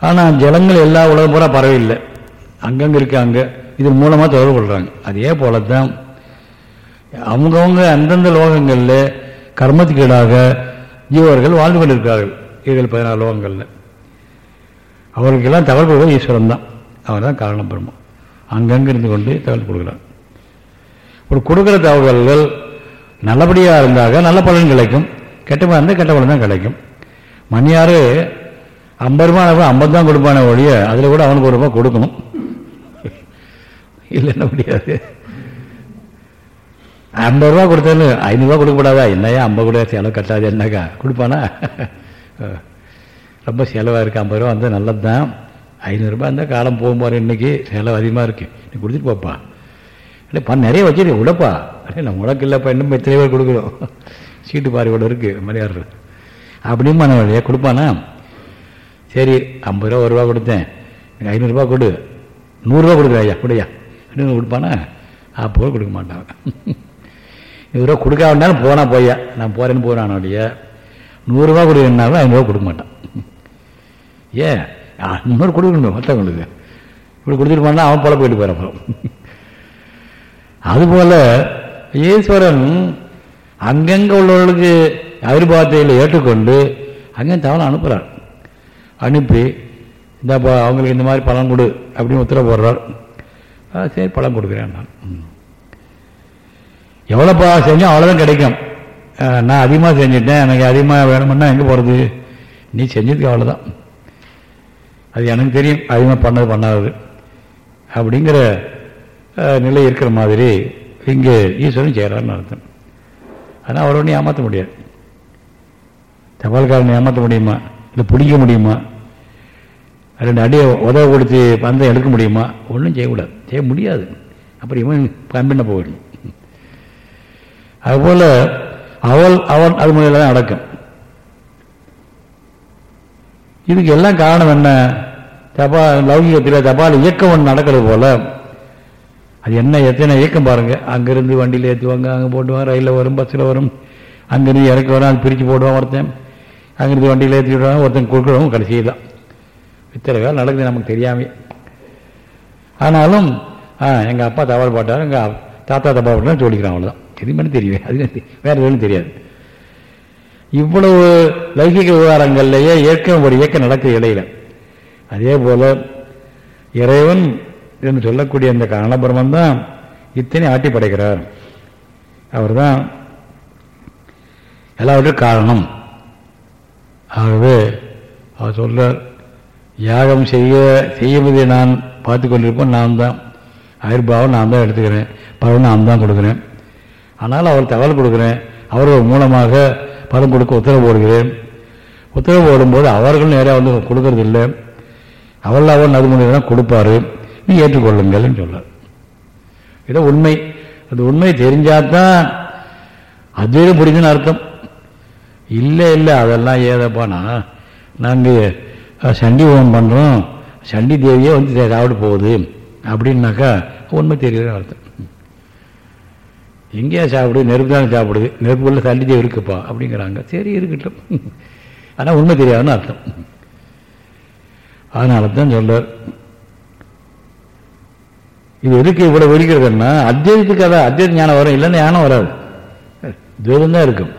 ஆனால் ஜலங்கள் எல்லா உலகம் பூரா பரவாயில்லை அங்கங்கே இருக்காங்க இதன் மூலமாக தொடர்பு கொள்கிறாங்க அதே போல தான் அவங்கவுங்க அந்தந்த லோகங்களில் கர்மத்துக்கீடாக ஜீவர்கள் வாழ்ந்து கொண்டிருக்கிறார்கள். ஏழு பதினாறு லோகங்களில். அவர்களுக்கெல்லாம் தகவல் கொடுவது ஈஸ்வரன் தான். அவர் தான் காரணம் பெருமா அங்கங்கே இருந்து கொண்டு தகவல் கொடுக்குறார் ஒரு கொடுக்குற தகவல்கள் நல்லபடியாக இருந்தாக நல்ல பலன் கிடைக்கும். கெட்ட இருந்தால் கெட்ட பலன் தான் கிடைக்கும். மணியாறு ஐம்பது ரூபாய் ஐம்பது தான் கொடுப்பானே ஒழிய அதில் கூட அவனுக்கு ஒரு ரூபாய் கொடுக்கணும். இல்லைன்னா முடியாது. ஐம்பது ரூபா கொடுத்தாலும் ஐநூறுரூவா கொடுக்கக்கூடாதா என்னையா ஐம்பது கூட செலவு கட்டாது என்னக்கா? கொடுப்பானா? ரொம்ப செலவாக இருக்குது ஐம்பது ரூபா வந்தால் நல்லது தான் ஐநூறுரூபா இருந்தால் காலம் போகும்போது இன்னைக்கு செலவு அதிகமாக இருக்குது நீ கொடுத்துட்டு போப்பா. இல்லை பணம் நிறைய வச்சுட்டு உடப்பா. அடே நம்ம உடக்கு இல்லைப்பா இன்னும் எத்தனை பேர் கொடுக்குறோம் சீட்டு பாறை கூட இருக்குது மரியாதை அப்படியும் மன கொடுப்பானா? சரி ஐம்பது ரூபா ஒரு ரூபா கொடுத்தேன். எனக்கு ஐநூறுரூபா கொடு. நூறுரூவா கொடுக்குறாயா கொடுயா அப்படின்னு கொடுப்பானா? அப்போ கொடுக்க மாட்டான். நூறுரூவா வேண்டாலும் போனான் போய்யா நான் போறேன்னு போறானுடைய நூறுரூவா கொடுக்கணுனாலும் ஐநூறுரூவா கொடுக்க மாட்டான். ஏன்? இன்னொரு கொடுக்கணும் மற்றவங்களுக்கு இப்படி கொடுத்துட்டு போனா அவன் போல போயிட்டு போகிறான் அதுபோல் ஈஸ்வரன் அங்கங்கே உள்ளவர்களுக்கு ஆவிர்வாதத்தையில் ஏற்றுக்கொண்டு அங்கே தவளை அனுப்புகிறான் அனுப்பி இந்தாப்பா அவங்களுக்கு இந்த மாதிரி பலன் கொடு அப்படின்னு உத்தரவு போடுறார். சரி பழம் கொடுக்குறேன் நான் எவ்வளோப்பா செஞ்சோம் அவ்வளோதான் கிடைக்கும். நான் அதிகமாக செஞ்சுட்டேன். எனக்கு அதிகமாக வேணுமுன்னா எங்கே போகிறது நீ செஞ்சதுக்கு அவ்வளோதான். அது எனக்கு தெரியும். அதிகமாக பண்ணது பண்ணாதது. அப்படிங்கிற நிலை இருக்கிற மாதிரி இங்கே ஈஸ்வரன் செய்கிறாருன்னு அர்த்தம். ஆனால் அவரோட ஏமாற்ற முடியாது. தபால்காரனை ஏமாற்ற முடியுமா? இல்லை பிடிக்க முடியுமா? ரெண்டு அடியை உதவ கொடுத்து பந்தம் எடுக்க முடியுமா? ஒன்றும் செய்யக்கூடாது. செய்ய முடியாது. அப்புறம் இவன் கம்பின போயிடணும் அதுபோல் அவள் அவன் அது முறையில் தான் நடக்கும். இதுக்கு எல்லாம் காரணம் என்ன? தபா லௌகிகத்தில் தபால் இயக்கம் ஒன்று நடக்கிறது போல். அது என்ன எத்தனை இயக்கம் பாருங்கள் அங்கேருந்து வண்டியில் ஏற்றுவாங்க அங்கே போட்டுவாங்க ரயிலில் வரும் பஸ்ஸில் வரும். அங்கேருந்து இறக்கி வரும் அது பிரித்து போடுவான் ஒருத்தன். அங்கேருந்து வண்டியில் ஏற்றி விடுவாங்க ஒருத்தன் கொடுக்குறவங்க கடைசி தான் இத்தனை வேலை நடக்குது நமக்கு தெரியாமே ஆனாலும் எங்கள் அப்பா தவால் போட்டார் எங்கள் தாத்தா தப்பா போட்டாலும் சொல்லிக்கிறான் அவ்வளோதான் எதுவுமே தெரியும் அது வேறு எதுவும் தெரியாது. இவ்வளவு லைகிக விவகாரங்கள்லேயே இயக்கம் ஒரு இயக்கம் நடக்குது இடையில. அதே போல இறைவன் என்று சொல்லக்கூடிய அந்த காரணபுரமன் தான் இத்தனை ஆட்டி படைக்கிறார். அவர் தான் எல்லாவற்றும் காரணம். ஆகவே அவர் சொல்கிறார் யாகம் செய்ய செய்யுவதை நான் பார்த்து கொண்டிருப்போம் நான் தான் ஆயுர்பாவம் நான் தான் எடுத்துக்கிறேன் பலன் நான் தான் கொடுக்குறேன். ஆனால் அவர் தகவல் கொடுக்குறேன் அவர்கள் மூலமாக பலன் கொடுக்க உத்தரவு போடுகிறேன். உத்தரவு போடும்போது அவர்கள் நேராக வந்து கொடுக்கறது இல்லை அவள் அவன் அது மூலியம் கொடுப்பார் கொடுப்பாரு. நீ ஏற்றுக்கொள்ளுங்கள்னு சொல்லார் இதை உண்மை அது உண்மை தெரிஞ்சாதான் அத்வைதம் புரிஞ்சுன்னு அர்த்தம். இல்லை இல்லை அதெல்லாம் ஏதப்பானா நாங்கள் சண்டி ஹோமம் பண்ணுறோம் சண்டி தேவியே வந்து சாப்பிட போகுது. அப்படின்னாக்கா உண்மை தெரியல அர்த்தம். எங்கேயா சாப்பிடுது நெருப்பு தானே சாப்பிடுது. நெருப்புக்குள்ளே சண்டி தேவி இருக்குப்பா அப்படிங்கிறாங்க. சரி இருக்கட்டும். ஆனால் உண்மை தெரியாதுன்னு அர்த்தம். அதனால தான் சொல்றார். இது எதுக்கு இவ்வளோ வெடிக்கிறதுன்னா அத்தியத்துக்கு அதான் அத்தியத்த ஞானம் வரும் இல்லைன்னா ஞானம் வராது. துவதம் தான் இருக்கும்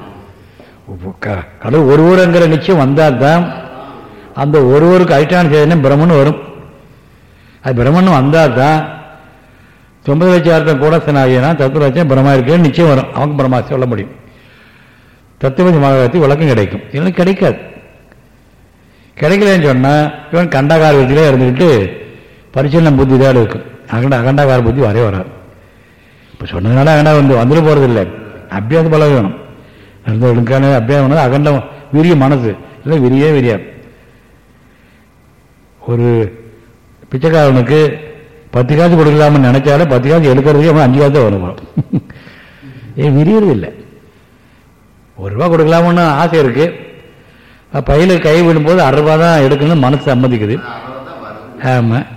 கடவுள் ஒருவருங்கிற நிச்சயம் வந்தால் தான் அந்த ஒருவருக்கு அதிஷ்டான சேதனம் பிரம்மன் வரும். அது பிரம்மன் வந்தால் தான் தொம்பது லட்சார்த்தம் கூடசனாகினா தத்துவ லட்சம் பிரம்மா இருக்குன்னு நிச்சயம் வரும். அவங்க பிரம்மா சொல்ல முடியும். தத்துவ மகாத்தி விளக்கம் கிடைக்கும். இல்லைன்னா கிடைக்காது. கிடைக்கலன்னு சொன்னால் இவன் கண்டாகார விதியிலே இருந்துக்கிட்டு பரிசீலனை புத்தி தான் இருக்கும். அகண்ட அகண்டாகார புத்தி வரவே வராது. இப்போ சொன்னதுனால அகண்டா வந்து வந்துட்டு போகிறது இல்லை அபியாச பலம் வேணும் அந்த ஒழுங்கான அபியாசம் பண்ணது அகண்டம் விரிய மனசு. இல்லை விரியே விரியாது. ஒரு பிச்சைக்காரனுக்கு பத்து காசு கொடுக்கலாம்னு நினைச்சாலும் பத்து காசு எடுக்கிறதுக்கு அவன் அஞ்சு காசு தான் வரும் ஏன் விரியறது இல்லை. ஒரு ரூபா கொடுக்கலாம்னு ஆசை இருக்கு. பையில கை விடும்போது அறுபா தான் எடுக்கணும்னு மனசு சம்மதிக்குது. ஆமாம்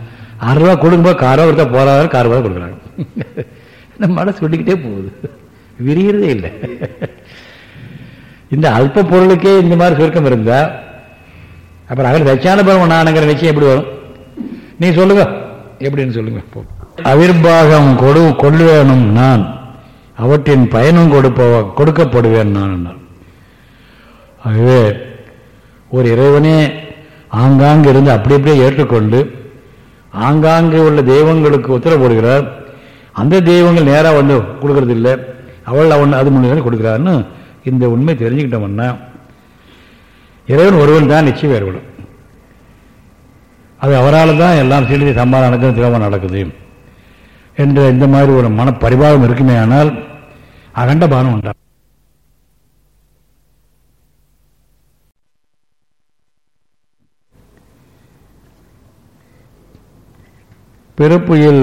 அறுபா கொடுக்கும்போது காரோ ஒருத்தர் கொடுத்தா போறாரு கார் ரூபா கொடுக்குறாங்க இந்த மனசு விட்டுக்கிட்டே போகுது. விரியறதே இல்லை. இந்த அல்ப பொருளுக்கே இந்த மாதிரி சுருக்கம் இருந்தால் அப்புறம் அகல் தச்சான நானுங்கிற நிச்சயம் எப்படி வரும்? நீ சொல்லுங்க. எப்படின்னு சொல்லுங்க. அவிர்பாகம் கொடு கொள்வேனும் நான். அவற்றின் பயனும் கொடுப்ப கொடுக்கப்படுவேன் நான் என்றார். ஆகவே ஒரு இறைவனே ஆங்காங்கு இருந்து அப்படி அப்படியே ஏற்றுக்கொண்டு ஆங்காங்கு உள்ள தெய்வங்களுக்கு உத்தரவு போடுகிறார். அந்த தெய்வங்கள் நேராக வந்து கொடுக்கறது இல்லை அவள் அவன் அது முன்னாடி கொடுக்குறாருன்னு இந்த உண்மை தெரிஞ்சுக்கிட்டோம்னா இறைவன் ஒருவன் தான் நிச்சயம் ஏற்படும். அது அவரால் தான் எல்லாம் சீடி சம்பாதம் நடக்குது திருமணம் நடக்குது. என்ற இந்த மாதிரி ஒரு மன பரிபாகம் இருக்குமே ஆனால் அகண்ட பானம் உண்டா? பிறப்புயில்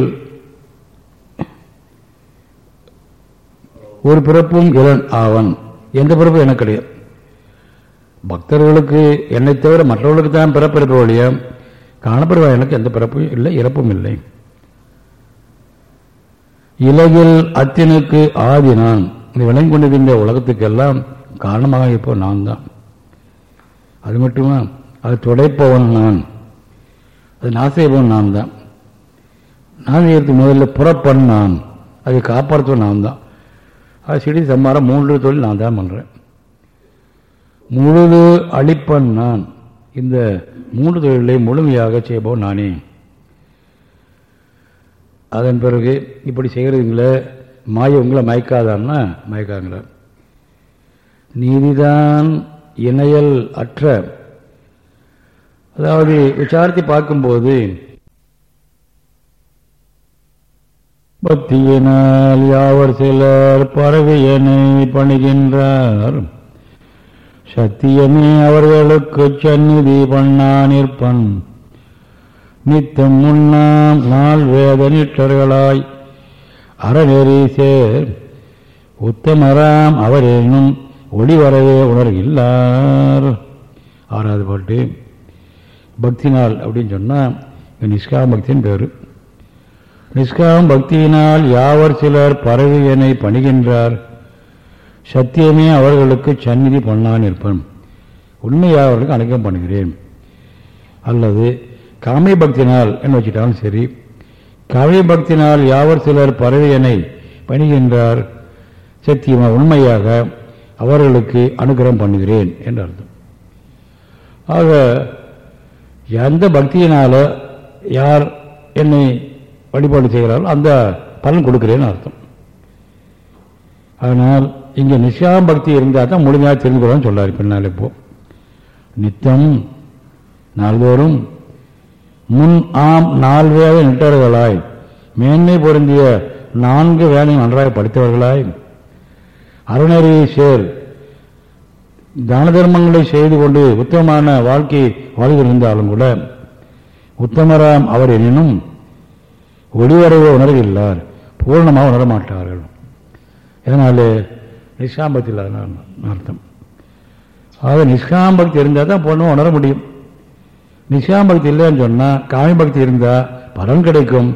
ஒரு பிறப்பும் இளன் ஆவன். எந்த பிறப்பும் எனக்கு கிடையாது. பக்தர்களுக்கு என்னை தவிர மற்றவர்களுக்கு தான் பிறப்பு இருக்க ஒழிய எனக்கு எந்த பிறப்பும் இல்லை இறப்பும் இல்லை. இலகில் அத்தினுக்கு ஆதி நான். இந்த விளங்கி கொண்டிருக்கின்ற உலகத்துக்கெல்லாம் காரணமாக இப்போ நான் தான். அது மட்டுமா? அது துடைப்பவன் நான். அது நாசைப்பவன் நான் தான். நான் நாசையத்துக்கு முதல்ல புறப்பண் நான். அதை காப்பாற்றுவன் நான் தான். அது சிடி சம்மாரம் மூன்று தொழில் நான் தான் பண்ணுறேன் முழுது அழிப்பன் நான். இந்த மூன்று தொழிலை முழுமையாக செய்பவன் நானே. அதன் பிறகு இப்படி செய்கிறதுங்கள மாய உங்களை மயக்காதான்னா மயக்காங்கள? நீதிதான் இணையல் அற்ற. அதாவது விசாரித்து பார்க்கும்போது பக்தியினால் யாவர் சிலர் பறவையனை பணிகின்றார். சத்தியமே அவர்களுக்கு சந்நிதி பண்ணா நிற்பன். நித்தம் முன்னாம் நாள் வேத நிற்றர்களாய் அறநெறி சேர் உத்தமராம் அவரேனும் ஒளிவரவே ஒளி உணர்கில்லார். ஆறாவது பாட்டு. பக்தி நாள் அப்படின்னு சொன்னால் நிஷ்காம பக்தின்னு பேர். நிஷ்காம் பக்தியினால் யாவர் சிலர் பரவி என்னை பணிகின்றார். சத்தியமே அவர்களுக்கு சந்நிதி பண்ணான் இருப்பன் உண்மையாக அவர்களுக்கு அணுக்கம் பண்ணுகிறேன். அல்லது காமிய பக்தினால் என்ன வச்சுட்டாலும் சரி காமிய பக்தினால் யாவர் சிலர் பறவையனை பணிகின்றார் சத்தியமாக உண்மையாக அவர்களுக்கு அனுகிரகம் பண்ணுகிறேன் என்று அர்த்தம். ஆக எந்த பக்தியினால் யார் என்னை வழிபாடு செய்கிறாரோ அந்த பலன் கொடுக்கிறேன்னு அர்த்தம். அதனால் இங்கே நிஷாம் பக்தி இருந்தால் தான் முழுமையாக தெரிந்து கொள்ளலாம் சொல்லார் பின்னால் இப்போ நித்தம் நாள்தோறும் முன் ஆம் நால்வேத நிட்டவர்களாய் மேன்மை பொருந்திய நான்கு வேலையும் நன்றாக படித்தவர்களாய் அருணறியை சேர் தான தர்மங்களை செய்து கொண்டு உத்தமமான வாழ்க்கை வாழ்ந்திருந்தாலும் கூட உத்தமராம் அவர் எனினும் ஒளிவரவை உணர்வில்லார் பூர்ணமாக உணரமாட்டார்கள். இதனால் நிஷ்காம்பக்தி இல்லாத அர்த்தம். ஆக நிஷ்காம்பக்தி இருந்தால் தான் பொண்ணு உணர முடியும். நிஷ்காம்பக்தி இல்லைன்னு சொன்னால் காமிபக்தி இருந்தால் பலன் கிடைக்கும்.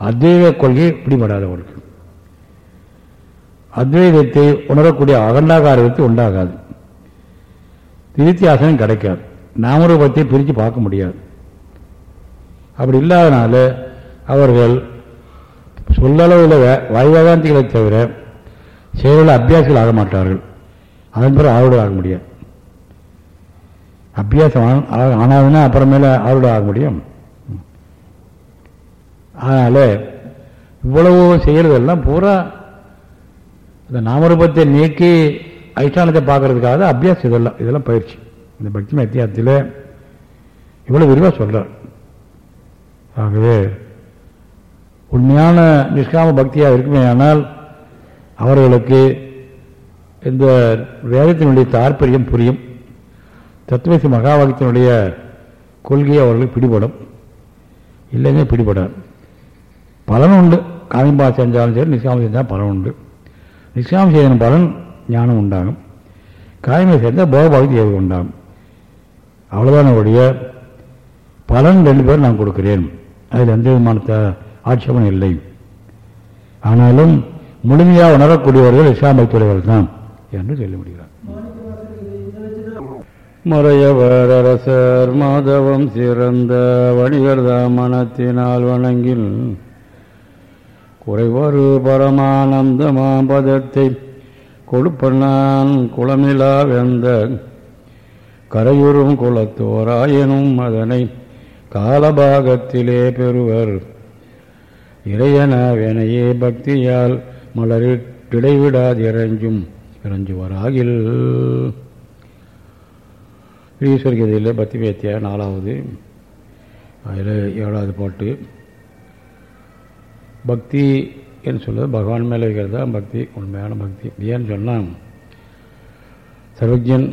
அத்வைத கொள்கை பிடிபடாதவர்களுக்கு. அத்வைதத்தை உணரக்கூடிய அகண்டாகாரத்தை உண்டாகாது. திருத்தியாசனம் கிடைக்காது. நாமரூபத்தை பிரித்து பார்க்க முடியாது. அப்படி இல்லாதனால அவர்கள் சொல்லளவில் வாய்வாகாந்திகளை தவிர செயலில் அபியாசிகள் ஆக மாட்டார்கள். அதன் பிறகு ஆரோடு ஆக முடியாது அபியாசம் ஆனாதுன்னா அப்புறமேல ஆரோடு ஆக முடியும். அதனால் இவ்வளவு செய்கிறதெல்லாம் பூரா இந்த நாமரூபத்தை நீக்கி அதிஷ்டானத்தை பார்க்கறதுக்காக அபியாசம் இதெல்லாம் இதெல்லாம் பயிற்சி. இந்த பக்தி அத்தியாயத்தில் இவ்வளோ விரிவாக சொல்கிறார் ஆகவே உண்மையான நிஷ்காம பக்தியாக இருக்குமே ஆனால் அவர்களுக்கு இந்த வேதத்தினுடைய தாற்பயம் புரியும். தத்துவசி மகாவாக்கியத்தினுடைய கொள்கையை அவர்களுக்கு பிடிபடும். இல்லைங்க பிடிபடாது. பலன் உண்டு. காமிம்பா செஞ்சாலும் சரி நிஷ்காமம் செஞ்சால் பலன் உண்டு. நிஷ்காமம் செய்தன பலன் ஞானம் உண்டாகும். காயமை சேர்ந்தால் போகபாகத்து ஏது உண்டாகும். அவ்வளோதான் உடைய பலன் ரெண்டு பேரும் நான் கொடுக்கிறேன். அதில் எந்த விதமான ஆட்சேபம் இல்லை. ஆனாலும் முழுமையாக உணரக்கூடியவர்கள் இஸ்லாமத்துடையவர்கள் தான் என்று சொல்லி முடிகிறார் மறையவர் அரசர் மாதவம் சிறந்த வணிகர் மனத்தினால் வணங்கில். குறைவரு பரமானந்த மாம்பதத்தை கொடுப்பண்ணான் குளமிலா வெந்த. கரையுறும் குலத்தோராயினும் அதனை காலபாகத்திலே பெறுவர். இறையன வேனையே பக்தியால் மலரில் இடைவிடாதிரஞ்சும் இறஞ்சுவராகில் ஈஸ்வர்கதையில் பக்தி பேத்தியா நாலாவது அதில் ஏழாவது பாட்டு. பக்தி என்று சொல்வது பகவான் மேலே வைக்கிறது தான் பக்தி உண்மையான பக்தி. ஏன்னு சொன்னால் சர்வஜன்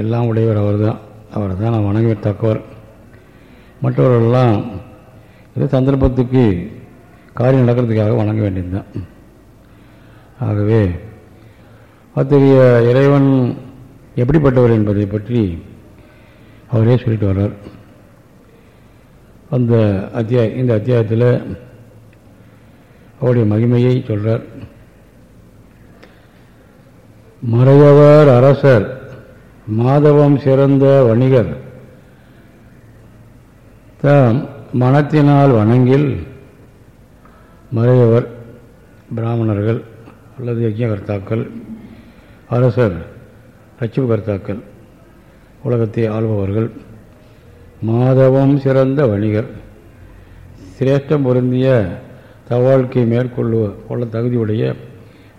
எல்லாம் உடையவர் அவர் தான். அவர் தான் நான் வணங்கத்தக்கவர். மற்றவர்களெல்லாம் இது சந்தர்ப்பத்துக்கு காரியம் நடக்கிறதுக்காக வணங்க வேண்டியது தான். ஆகவே அத்தகைய இறைவன் எப்படிப்பட்டவர் என்பதை பற்றி அவரே சொல்லிட்டு வர்றார். அந்த அத்தியாய இந்த அத்தியாயத்தில் அவருடைய மகிமையை சொல்கிறார் மறையவர் அரசர் மாதவம் சிறந்த வணிகர் தாம் மனத்தினால் வணங்கில் மறையவர் பிராமணர்கள். அல்லது யஜ்யகர்த்தாக்கள் அரசர் ரட்சிப்பு கர்த்தாக்கள் உலகத்தை ஆள்பவர்கள் மாதவம் சிறந்த வணிகர் சிரேஷ்டம் பொருந்திய தவாழ்க்கை மேற்கொள்ளுவ கொள்ள தகுதியுடைய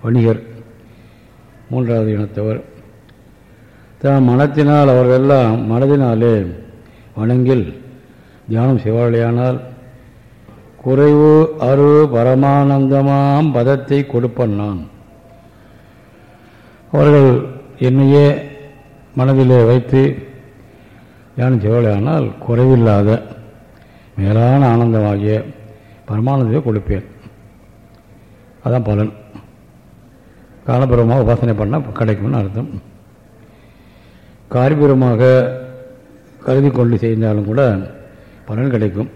வணிகர் மூன்றாவது இனத்தவர். தாம் மனத்தினால் அவர்களெல்லாம் மனதினாலே வணங்கில் தியானம் செய்வார்களேயானால் குறைவு அரு பரமானந்தமாம் பதத்தை கொடுப்பன் நான் அவர்கள் என்னையே மனதிலே வைத்து தியானம் செய்வார்களேயானால் குறைவில்லாத மேலான ஆனந்தமாகிய பரமானந்தத்தை கொடுப்பேன். அதான் பலன். காலபுரமாக உபாசனை பண்ணால் கிடைக்கும்னு அர்த்தம். காரிபுரமாக கருதி கொண்டு செய்தாலும் கூட பலன் கிடைக்கும்.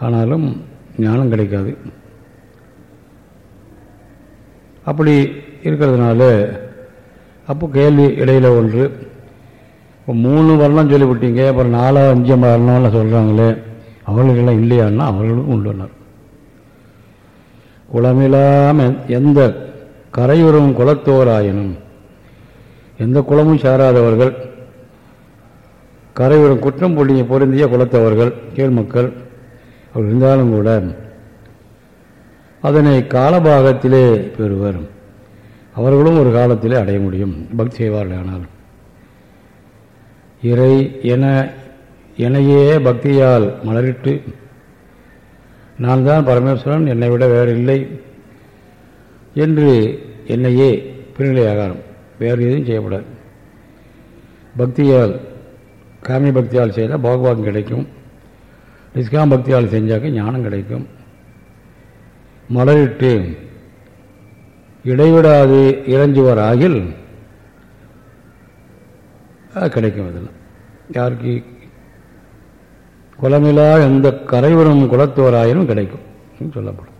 ஆனாலும் ஞானம் கிடைக்காது. அப்படி இருக்கிறதுனால அப்போ கேள்வி இடையில் ஒன்று இப்போ மூணு வரலாம் சொல்லிவிட்டீங்க அப்புறம் நாலா அஞ்சு வரலாம்லாம் சொல்கிறாங்களே அவர்களுக்கெல்லாம் இல்லையான்னா அவர்களுக்கும் உண்டுனார் குளமில்லாமல் எந்த கரையுறும் குலத்தோராயினும் எந்த குளமும் சாராதவர்கள் கரையுறும் குற்றம் பொடிய பொருந்திய குலத்தவர்கள் கீழ்மக்கள் அவர் இருந்தாலும் கூட அதனை காலபாகத்திலே பெறுவர். அவர்களும் ஒரு காலத்திலே அடைய முடியும். பக்தி செய்வார்கள் ஆனால் இறை என என்னையே பக்தியால் மலரிட்டு நான் தான் பரமேஸ்வரன் என்னை விட வேறு இல்லை என்று என்னையே பிரிநிலை ஆகாரம் வேறு எதுவும் செய்யப்படாது. பக்தியால் காமி பக்தியால் செய்தால் போகபாகம் கிடைக்கும். நிஷ்காம் பக்தியால் செஞ்சாக்க ஞானம் கிடைக்கும். மலரிட்டு இடைவிடாது இறைஞ்சுவர் ஆகில் கிடைக்கும் இதெல்லாம் யாருக்கு? குலமிலா எந்த கரைவரும் குலத்தோராயினும் கிடைக்கும் சொல்லப்படும்.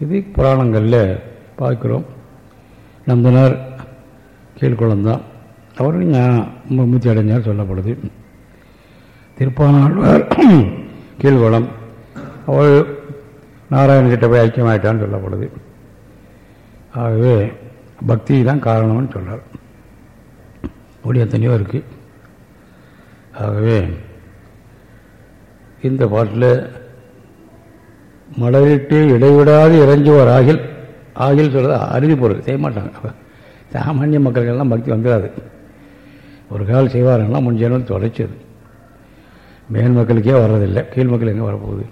இது புராணங்களில் பார்க்கிறோம். நந்தனார் கீழ்குளம்தான் அவரும் ஞா- முத்தி அடைஞ்சார் சொல்லப்படுது. திருப்பானாழ்வார் கீழ்குளம் அவர் நாராயணகிட்ட போய் ஐக்கியமாயிட்டான்னு சொல்லப்படுது ஆகவே பக்தி தான் காரணம்னு சொல்றார் அப்படி எத்தனையோ இருக்கு. ஆகவே இந்த பாட்டில் மலரிட்டு இடைவிடாது இறைஞ்சுவார் ஆகில் ஆகில் சொல்கிறது அறுதி பொருள் செய்ய மாட்டாங்க. சாமானிய மக்களுக்கெல்லாம் பக்தி வந்துடாது ஒரு கால் செய்வார்கள்லாம் முன் ஜென்மம் தொலைச்சது மேன் மக்களுக்கே வர்றதில்லை கீழ் மக்கள் எங்கே வரப்போகுது?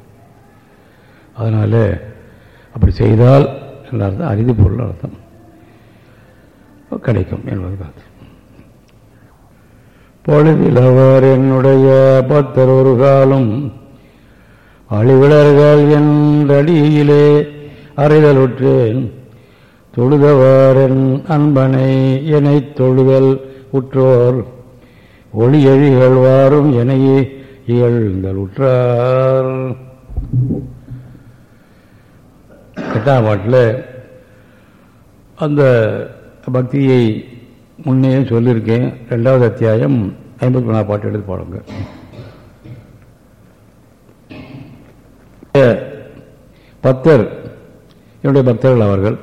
அதனால் அப்படி செய்தால் என்ற அர்த்தம் அறிந்து பொருள் அர்த்தம். கிடைக்கும் என்பது பார்த்து பொழுதில் அவர் என்னுடைய பத்தர் ஒரு காலம் அழிவிலர்கள் என்றடியிலே அறிதலுற்றேன் தொழுதவாரன் அன்பனை எனை தொழுதல் உற்றோர். ஒளியழிகள் வாரும் எனையே இகழ்ந்தல் உற்றார் எட்டாம் பாட்டில் அந்த பக்தியை முன்னே சொல்லியிருக்கேன். ரெண்டாவது அத்தியாயம் ஐம்பத்தி மூணாம் பாட்டு எடுத்து பாடுங்க. பக்தர் என்னுடைய பக்தர்கள் அவர்கள்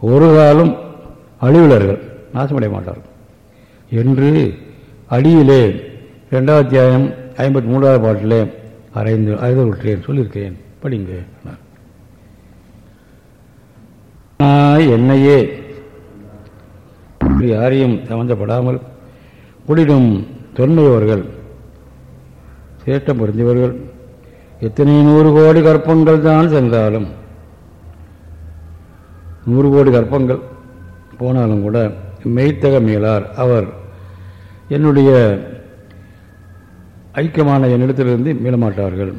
ஒரு காலம் அழிவுலர்கள் நாசமடைய மாட்டார்கள் என்று அடியிலே ரெண்டாவது அத்தியாயம் ஐம்பத்தி மூன்றாவது பாட்டிலே அரைந்து அறிந்து விட்டேன் சொல்லியிருக்கிறேன் படிங்க. நான் என்னையே. யாரையும் சம்மந்தப்படாமல் குடிடும் தொன்மையவர்கள் சேட்டம் புரிந்தவர்கள் எத்தனை நூறு கோடி கற்பங்கள் தான் சென்றாலும் நூறு கோடி கற்பங்கள் போனாலும் கூட மெய்த்தக மேலார் அவர் என்னுடைய ஐக்கியமான என்னிடத்திலிருந்து மீளமாட்டார்கள்.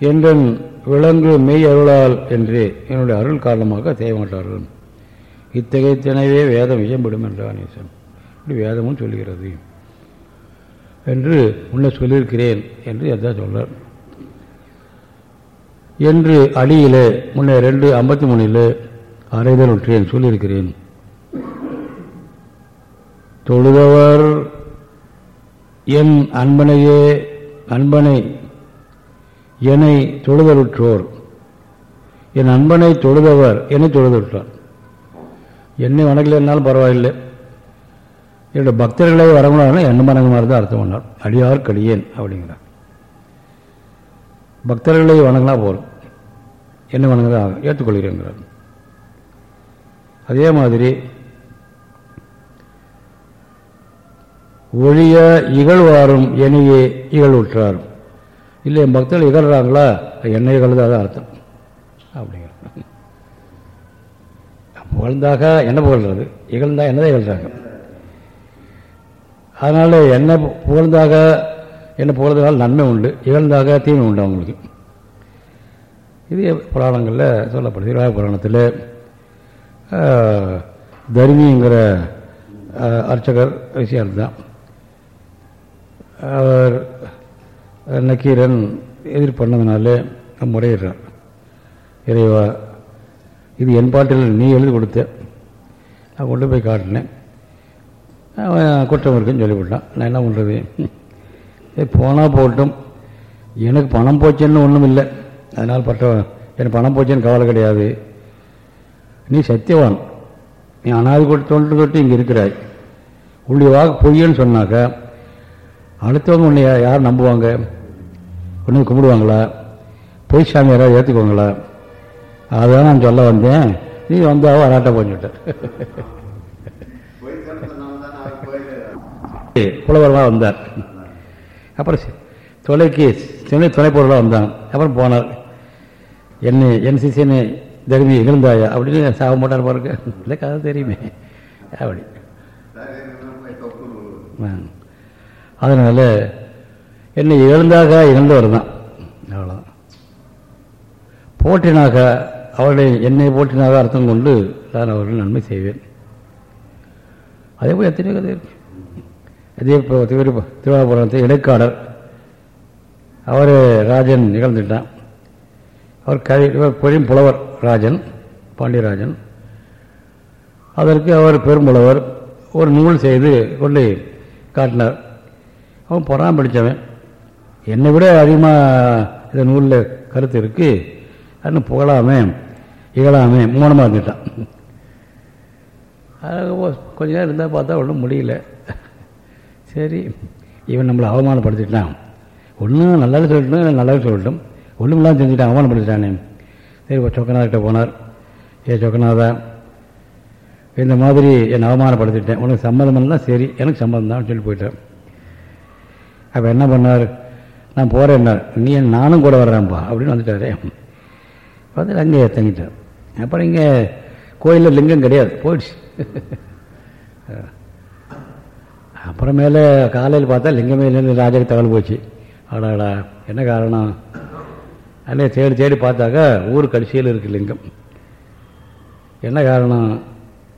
என்றன் விலங்கு மெய் அருளால் என்று என்னுடைய அருள் காரணமாக செய்ய மாட்டார்கள் இத்தகைய தினவே வேதம் இயம்பிடும் என்றான் ஈசன். இப்படி வேதமும் சொல்லுகிறது என்று முன்ன சொல்லியிருக்கிறேன் என்று எதா சொல்றார். என்று அடியிலே முன்னே ரெண்டு ஐம்பத்தி மூணில் அறைதல் ஒற்றேன் சொல்லியிருக்கிறேன். தொழுதவர் என் அன்பனையே அன்பனை என்னை தொழுதலுற்றோர். என் அன்பனை தொழுதவர் என்னை தொழுதலுற்றார். என்னை வணங்கலைன்னாலும் பரவாயில்லை. என்னுடைய பக்தர்களை வரங்களான என்ன மனங்க மாதிரி தான் அர்த்தம் பண்ணார். அடியார் கடியேன் அப்படிங்கிறார். பக்தர்களை வணங்கினா போதும். என்ன வணங்குதா? ஏற்றுக்கொள்கிறேங்கிறார். அதே மாதிரி ஒழிய இகழ்வாரும் என்னையே இகழ்வுற்றாரும். இல்லை என் பக்தர்கள் இகழ்கிறாங்களா என்னை இகழ்தான் அர்த்தம்? அப்படிங்கிற. புகழ்ந்தாக என்ன புகழ்றது? இகழ்ந்தா என்னதான் இகழ்கிறாங்க அதனால் என்ன புகழ்ந்தாக என்ன புகழ்ந்ததால் நன்மை உண்டு இகழ்ந்தாக தீமை உண்டு அவங்களுக்கு. இது புராணங்களில் சொல்லப்படுது. விவாக புராணத்தில் தர்மிங்கிற அர்ச்சகர் விஷயம் தான். அவர் நக்கீரன் எதிர் பண்ணதுனால முறையிடுறார் இறைவா இது என் பாட்டில் நீ எழுதி கொடுத்த. நான் கொண்டு போய் காட்டினேன். அவன் குற்றம் இருக்குன்னு சொல்லிவிட்டான். நான் என்ன பண்ணுறது போனால் போகட்டும் எனக்கு பணம் போச்சுன்னு ஒன்றும் இல்லை. அதனால் பட்ட எனக்கு பணம் போச்சுன்னு கவலை கிடையாது. நீ சத்தியவான். நீ அனாதி கொட்டு தொண்டு தொட்டு இங்கே இருக்கிறாய். உள்ளிவாக வாக்கு பொய்யன்னு சொன்னாக்கா அடுத்தவங்க உன்னை யார் நம்புவாங்க? ஒன்று கும்பிடுவாங்களா? பொய் சாமி யாராவது ஏற்றுக்குவாங்களா அதான் நான் சொல்ல வந்தேன். நீ வந்தா வராட்ட போஞ்சுட்ட புலவரமாக வந்தார். அப்புறம் தொலைக்கு துணை துணை பொருளாக வந்தாங்க அப்புறம் போனார். என்ன என் சிசியனை தருமி இகழ்ந்தாயா அப்படின்னு சாக மாட்டார் பாருங்க. இல்லை கதை தெரியுமே. அப்படி. அதனால் என்னை இழந்தாக இழந்தவர் தான். அவ்வளோதான் போற்றினாக அவர்களை என்னை போற்றினாக அர்த்தம் கொண்டு நான் அவர்கள் நன்மை செய்வேன். அதே போல் எத்தனையோ கதை இருக்கு. அதே இப்போ திரு திருவாபுரத்தை இடைக்காடர் அவர் ராஜன் நிகழ்ந்துட்டான். அவர் கவி இவர் பெரும் புலவர் ராஜன் பாண்டியராஜன். அதற்கு அவர் பெரும்புலவர். ஒரு நூல் செய்து கொண்டு காட்டினார். அவன் பொறாம படித்தவன் என்னை விட அதிகமாக இந்த நூலில் கருத்து இருக்குது அது புகழாமே இகழாமே மூலமாக இருந்துட்டான். கொஞ்ச நேரம் இருந்தால் பார்த்தா ஒன்றும் முடியல. சரி இவன் நம்மளை அவமானப்படுத்திட்டான். ஒன்றும் நல்லாவே சொல்லட்டும் இல்லை நல்லாவே சொல்லட்டும். ஒன்றும் இல்லாமல் செஞ்சுட்டான் அவமானப்படுத்திட்டானே. சரி சொக்கநாதர்கிட்ட போனார். ஏ சொக்கநாதா இந்த மாதிரி என்னை அவமானப்படுத்திட்டேன். உனக்கு சம்மதம் இருந்தால் சரி எனக்கு சம்மதம் தான் சொல்லி போயிட்டேன் அப்போ என்ன பண்ணார்? நான் போகிறேன்னார் நீ நானும் கூட வர்றேன்ப்பா அப்படின்னு வந்துட்டாரே. வந்து அங்கே தங்கிட்டார். அப்புறம் இங்கே கோயிலில் லிங்கம் கிடையாது. போயிடுச்சு. அப்புறமேல காலையில் பார்த்தா லிங்கமே இல்லைன்னு ராஜாக்கு தகவல் போச்சு. ஆடாடா என்ன காரணம்? அண்ணே தேடி தேடி பார்த்தாக்கா ஊர் கடைசியில் இருக்குது லிங்கம். என்ன காரணம்?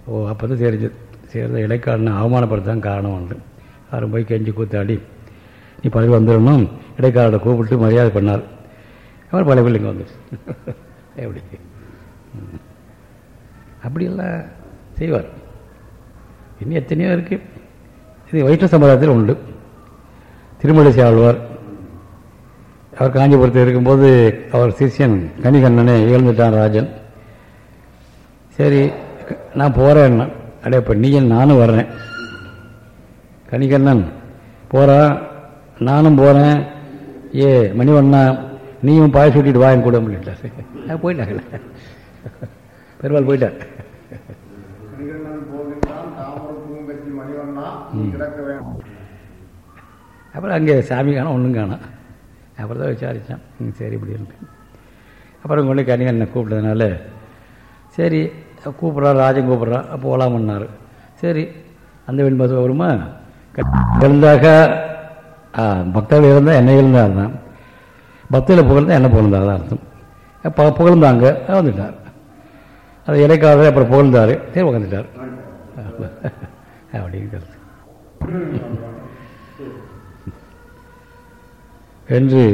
ஓ அப்போ தான் தெரிஞ்சது. சரி இடைக்காலனை அவமானப்படுத்தான் காரணம் உண்டு யாரும் போய் கெஞ்சி கூத்தாடி. நீ பழகி வந்துடணும். இடைக்காலனை கூப்பிட்டு மரியாதை பண்ணார். அவர் பழைய பிள்ளைங்க வந்துடுச்சு எப்படி? அப்படியெல்லாம் செய்வார். இன்னும் எத்தனையோ இருக்குது இது வைஷ்ணவ சம்பிரதாயத்தில் உண்டு. திருமலை ஆழ்வார் அவர் காஞ்சிபுரத்தில் இருக்கும்போது அவர் சிஷியன் கனிகண்ணனே இழந்துட்டான் ராஜன். சரி நான் போகிறேன் அடையப்ப இப்போ நீயும் நானும் வர்றேன். கனிகண்ணன் போகிறான் நானும் போகிறேன் ஏ மணிவண்ணா நீயும் பாய சுட்டிட்டு வாங்க கூட முடியல போயிட்டாங்கல்ல பெருமாள் போயிட்டார். அப்புறம் அங்கே சாமி காணும் ஒன்றும் காணும். அப்புறம் தான் விசாரித்தான் சரி இப்படின்ட்டு அப்புறம் கொண்டு கனிகண்ணனை கூப்பிட்டதுனால சரி கூப்பிட்றாரு ராஜன் கூப்பிட்றான் போகலாமன்னார் சரி அந்த வெண்பது வருமா இருந்தாக்க பக்தர்கள் இருந்தால் என்ன இருந்தால் தான் பக்தியில் புகழ்ந்தால் என்ன புகழ்ந்தால் தான் அர்த்தம் புகழ்ந்தாங்க வந்துட்டார். அது இடைக்காக அப்புறம் புகழ்ந்தார் சரி உட்காந்துட்டார் அப்படிங்கிறது என்று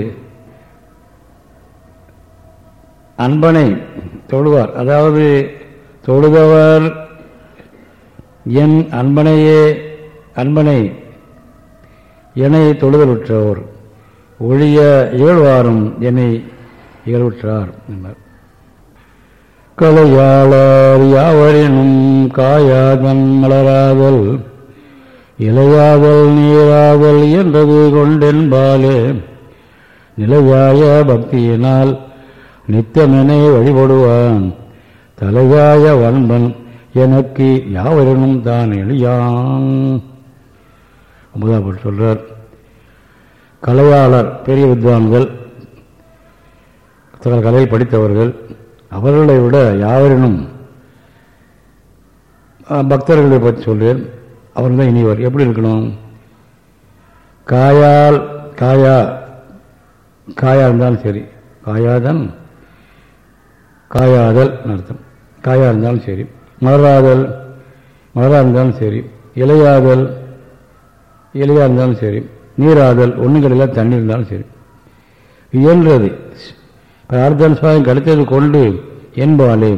அன்பனை தொழுவார். அதாவது தொழுபவர் என் அன்பனையே அன்பனை என்னை தொழுதலுற்றவர் ஒழிய இகழ்வாரும் என்னை இகழ்வுற்றார் என்றார் கலையாளர் யாவரினும் காயாதன் மலராதல் இலையாதல் நீராதல் என்றது கொண்டென்பாலே நிலையாய பக்தியினால் நித்தமெனை வழிபடுவான் தலையாய வன்பன் எனக்கு யாவரினும் தான் எளியான். அமுதாபர் சொல்கிறார் கலையாளர் பெரிய வித்வான்கள் சில கலையை படித்தவர்கள் அவர்களை விட யாவரினும் பக்தர்களை பற்றி சொல்வேன் அவர் தான் இனிவர் எப்படி இருக்கணும்? காயால் காயா காயா இருந்தாலும் சரி. காயாதன் காயாதல் அர்த்தம். காயா இருந்தாலும் சரி. மலராதல் மலராக இருந்தாலும் சரி. இலையாதல் இலையா இருந்தாலும் சரி நீராதல் ஒன்றுகளில் தண்ணி இருந்தாலும் சரி. இயன்றது பிரார்த்தன சுவாமி கிடைத்தது கொண்டு என்பாலே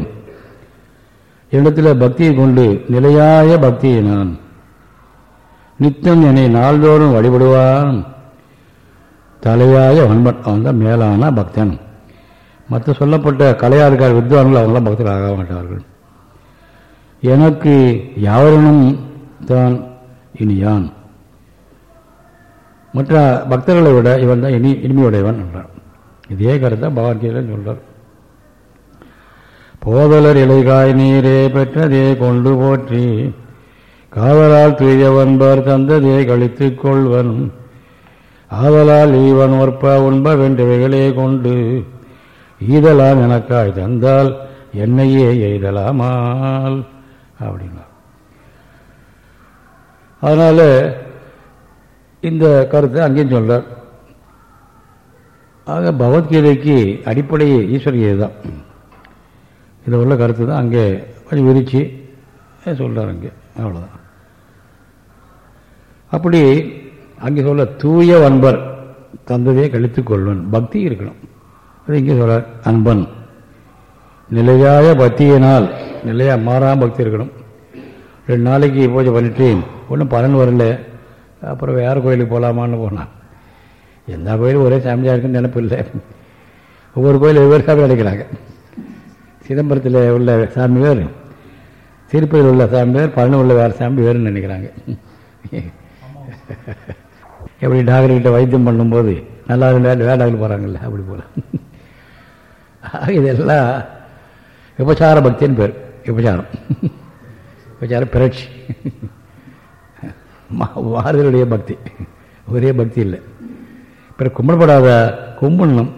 என்னிடத்தில் பக்தியை கொண்டு நிலையாய பக்தியை நான் நித்தம் என்னை நாள்தோறும் வழிபடுவான். தலையாய வன்பன் அவன் தான் மேலான பக்தன். மற்ற சொல்லப்பட்ட கலையார்கள் வித்வான்கள் அவங்களாம் பக்தர்கள் ஆக மாட்டார்கள். எனக்கு யாவரனும் தான் இனி யான் மற்ற பக்தர்களை விட இவன் தான் இனி இனிமையுடையவன் என்றான் இதே கருத்தை பகவத்கீதையில் சொல்றார். போதலர் இலைகாய் நீரே பெற்றதே கொண்டு போற்றி காதலால் தூயவன்பர் தந்ததே கழித்துக் கொள்வன். ஆதலால் ஈவன் ஒற்ப உண்ப வென்றவைகளே கொண்டு ஈதலாம் எனக்காய் தந்தால் என்னையே எய்தலாமால் அப்படின்னா அதனால இந்த கருத்தை அங்கேயும் சொல்றார். ஆக பகவத்கீதைக்கு அடிப்படை ஈஸ்வரகீதை தான். இதை உள்ள கருத்து தான் அங்கே கொஞ்சம் விரித்து சொல்கிறார் அங்கே. அவ்வளோதான் அப்படி அங்கே சொல்ல தூய அன்பர் தந்ததே கழித்து கொள்வன். பக்தி இருக்கணும். அது இங்கே சொல்கிறார் அன்பன். நிலையாய பக்தியினால் நிலையாக மாறாம பக்தி இருக்கணும். ரெண்டு நாளைக்கு பூஜை பண்ணிட்டு ஒன்றும் பலன் வரல. அப்புறம் வேறு கோயிலுக்கு போகலாமான்னு போனான். எல்லா கோயிலும் ஒரே சாமியாக இருக்குன்னு நினப்பில்லை இல்லை. ஒவ்வொரு கோயிலும் ஒவ்வொரு சாமி நினைக்கிறாங்க. சிதம்பரத்தில் உள்ள சாமி வேறு. திருப்பதியில் உள்ள சாமி வேறு பழனி உள்ள வேறு சாமி வேறுன்னு நினைக்கிறாங்க. எப்படி டாக்டர்கிட்ட வைத்தியம் பண்ணும்போது நல்லா இருந்தால் வேறு போகிறாங்கல்ல அப்படி போல. இதெல்லாம் விபச்சார பக்தின்னு பேர். விபச்சாரம். விபச்சாரம் பிறட்சி. மாறுதலுடைய பக்தி. ஒரே பக்தி இல்லை. பிற கும்பிடப்படாத கும்பிடணும்.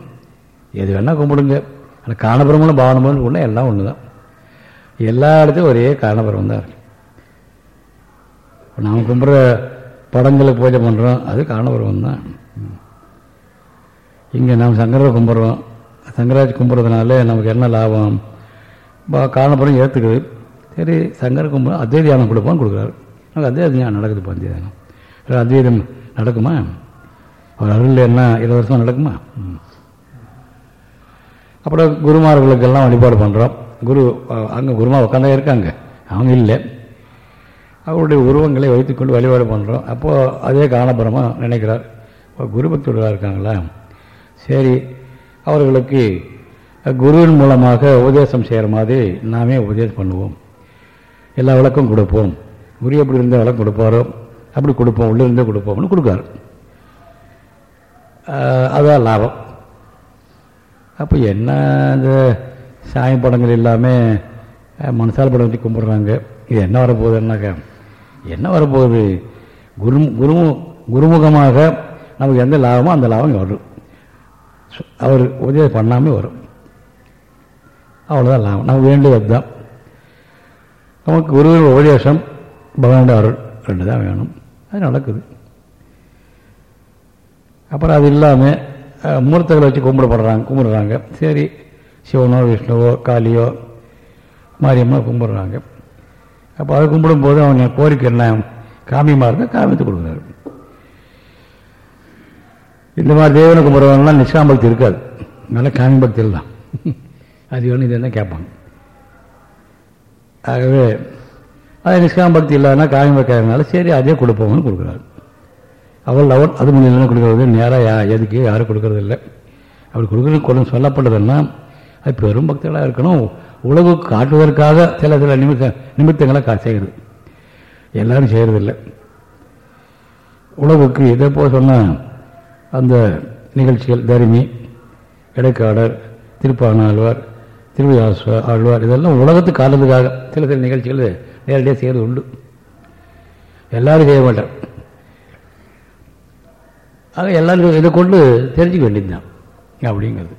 எது வேணால் கும்பிடுங்க. ஆனால் காணபுரமும் பாவனமும் ஒன்று எல்லாம் ஒன்று தான் எல்லா இடத்துலையும் ஒரே காரணபுரம் தான் இருக்கு நாம் கும்பிட்ற படங்களுக்கு பூஜை பண்ணுறோம் அது காரணபுரம் தான் இங்கே நாம் சங்கர கும்பிட்றோம். சங்கராஜ் கும்பிட்றதுனால நமக்கு என்ன லாபம்? காரணபுரம் ஏற்றுக்குது சரி சங்கர கும்பிடும் அத்வைத தியானம் கொடுப்போம்னு கொடுக்குறாரு. அத்வைத ஞானம் நடக்குது இப்போ தியானம் அத்வைதம் நடக்குமா? அவர் அருள் என்ன இருபது வருஷம் நடக்குமா அப்புறம் குருமார்களுக்கெல்லாம் வழிபாடு பண்ணுறோம் குரு அங்கே குருமா உட்காந்தா இருக்காங்க. அவங்க இல்லை. அவருடைய உருவங்களை வைத்துக்கொண்டு வழிபாடு பண்ணுறோம் அப்போது அதே காணபுரமாக நினைக்கிறார். இப்போ பக்தியுள்ளதாக இருக்காங்களா? சரி அவர்களுக்கு குருவின் மூலமாக உபதேசம் செய்கிற மாதிரி நாமே உபதேசம் பண்ணுவோம். எல்லா விளக்கும் கொடுப்போம். குரு எப்படி இருந்தால் விளக்கம் கொடுப்பாரோ? அப்படி கொடுப்போம். உள்ளே இருந்தே கொடுப்போம்னு கொடுக்காரு. அதான் லாபம். அப்போ என்ன இந்த சாமி படங்கள் எல்லாமே மனசால் படம் வச்சு கும்பிட்றாங்க. இது என்ன வரப்போகுதுன்னாக்கா என்ன வரப்போகுது? குரு குரு குருமுகமாக நமக்கு எந்த லாபமோ அந்த லாபம் வரும். அவர் உதவி பண்ணாமல் வரும். அவ்வளோதான் லாபம். நமக்கு வேண்டியது அதுதான். நமக்கு குருவின் உபதேசம் பகவானுடைய அருள் ரெண்டு தான் வேணும். அது நடக்குது. அப்புறம் அது இல்லாமல் மூர்த்தங்களை வச்சு கும்பிடப்படுறாங்க கும்பிடுறாங்க. சரி சிவனோ விஷ்ணுவோ காளியோ மாரியம்மா கும்பிடுறாங்க. அப்போ அதை கும்பிடும்போது அவங்க கோரிக்கை என்ன? காமியமாக இருக்க காமித்து கொடுக்குறாரு இந்த மாதிரி தேவனை கும்பிட்றவங்கலாம் நிஷ்காம்பக்தி இருக்காது. நல்லா காமி பக்தி இல்லை அது வேணும் இது என்ன கேட்பாங்க. ஆகவே அது நிஷ்காம்பக்தி இல்லாதனா காயம் வைக்காதனால சரி அதே கொடுப்போம்னு கொடுக்குறாரு. அவள் அவள் அது முன்னிலை கொடுக்கறது? நேராக யா எதுக்கு? யாரும் கொடுக்கறது இல்லை அப்படி கொடுக்குறது கொண்டு சொல்லப்பட்டதுன்னா அது பெரும் பக்தர்களாக இருக்கணும். உலகுக்கு காட்டுவதற்காக சில சில நிமித்த நிமித்தங்களை கா செய்கிறது எல்லாரும் செய்கிறதில்லை உலகுக்கு இதை போல் சொன்னால் அந்த நிகழ்ச்சிகள் தருமி இடைக்காடர் திருப்பானாழ்வார் திருவிழாச ஆழ்வார் இதெல்லாம் உலகத்துக்கு காலத்துக்காக சில சில நிகழ்ச்சிகள் நேரடியாக செய்கிறது உண்டு. எல்லாரும் செய்ய மாட்டார். ஆக எல்லாரும் இதை கொண்டு தெரிஞ்சுக்க வேண்டியது தான் அப்படிங்கிறது.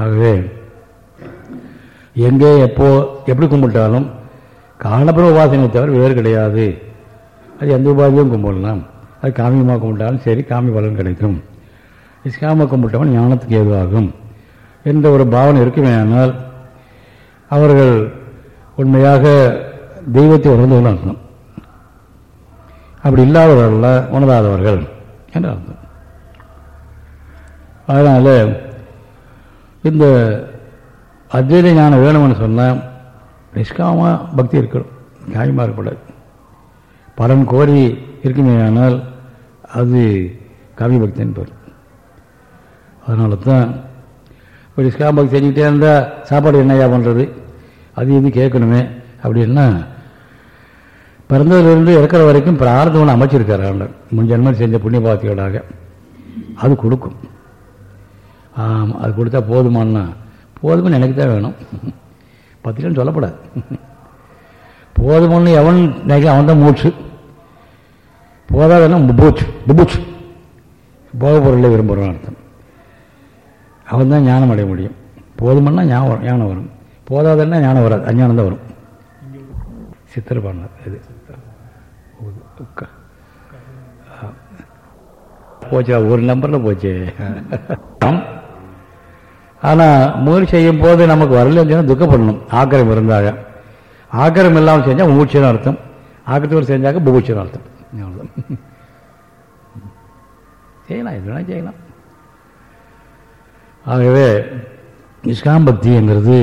ஆகவே எங்கே எப்போ எப்படி கும்பிட்டாலும் காணப்புற உபாசனை தவிர வேறு கிடையாது. அது எந்த உபாதியும் கும்பிடலாம். அது காமியமாக கும்பிட்டாலும் சரி காமி பலன் கிடைக்கும். இஸ்காம கும்பிட்டவன் ஞானத்துக்கு ஏதுவாகும் என்ற ஒரு பாவனை இருக்குமே ஆனால் அவர்கள் உண்மையாக தெய்வத்தை உணர்ந்து அர்த்தம் அப்படி இல்லாதவர்கள் உணராதவர்கள் என்று அர்த்தம். அதனால் இந்த அத்வைத ஞானம் வேணும்னு சொன்னால் நிஷ்காம பக்தி இருக்கணும் நியாயமாக இருக்கக்கூடாது பலன் கோரி இருக்குமே ஆனால் அது கவி பக்தின்னு பேர் அதனால தான் இப்போ நிஷ்காம பக்தி செஞ்சுக்கிட்டே இருந்தால் சாப்பாடு என்னையா பண்ணுறது அது இது கேட்கணுமே அப்படின்னா பிறந்ததுலேருந்து இருக்கிற வரைக்கும் பிரார்த்தனை அமைச்சிருக்காரு ஆண்டர் முன்ஜென்மம் செஞ்ச புண்ணிய அது கொடுக்கும். ஆமாம் அது கொடுத்தா போதுமான்னா போதுமானு எனக்கு தான் வேணும். பத்திரின்னு சொல்லப்படாது. போதுமானு எவன் நினைக்க அவன் தான் மூச்சு. போதாதன்னா புபூச்சு புபூச்சு போக பொருளை விரும்புகிறான் அர்த்தம். அவன் தான் ஞானம் அடைய முடியும். போதுமன்னா ஞாபகம் ஞானம் வரும். போதாதன்னா ஞானம் வராது அஞ்ஞானம் தான் வரும். சித்திரப்பான இது. போச்சா ஒரு நம்பரில் போச்சு. ஆனால் முயற்சி செய்யும் போது நமக்கு வரலன்னு துக்கப்படணும். ஆக்கிரம் இருந்தாங்க ஆக்கிரம் இல்லாமல் செஞ்சால் மூச்சுன்னு அர்த்தம். ஆக்கத்தோடு செஞ்சாக்க புகுச்சுன்னு அர்த்தம். அவ்வளோதான் செய்யலாம் எது வேணால் செய்யலாம். ஆகவே நிஷ்காம்பக்திங்கிறது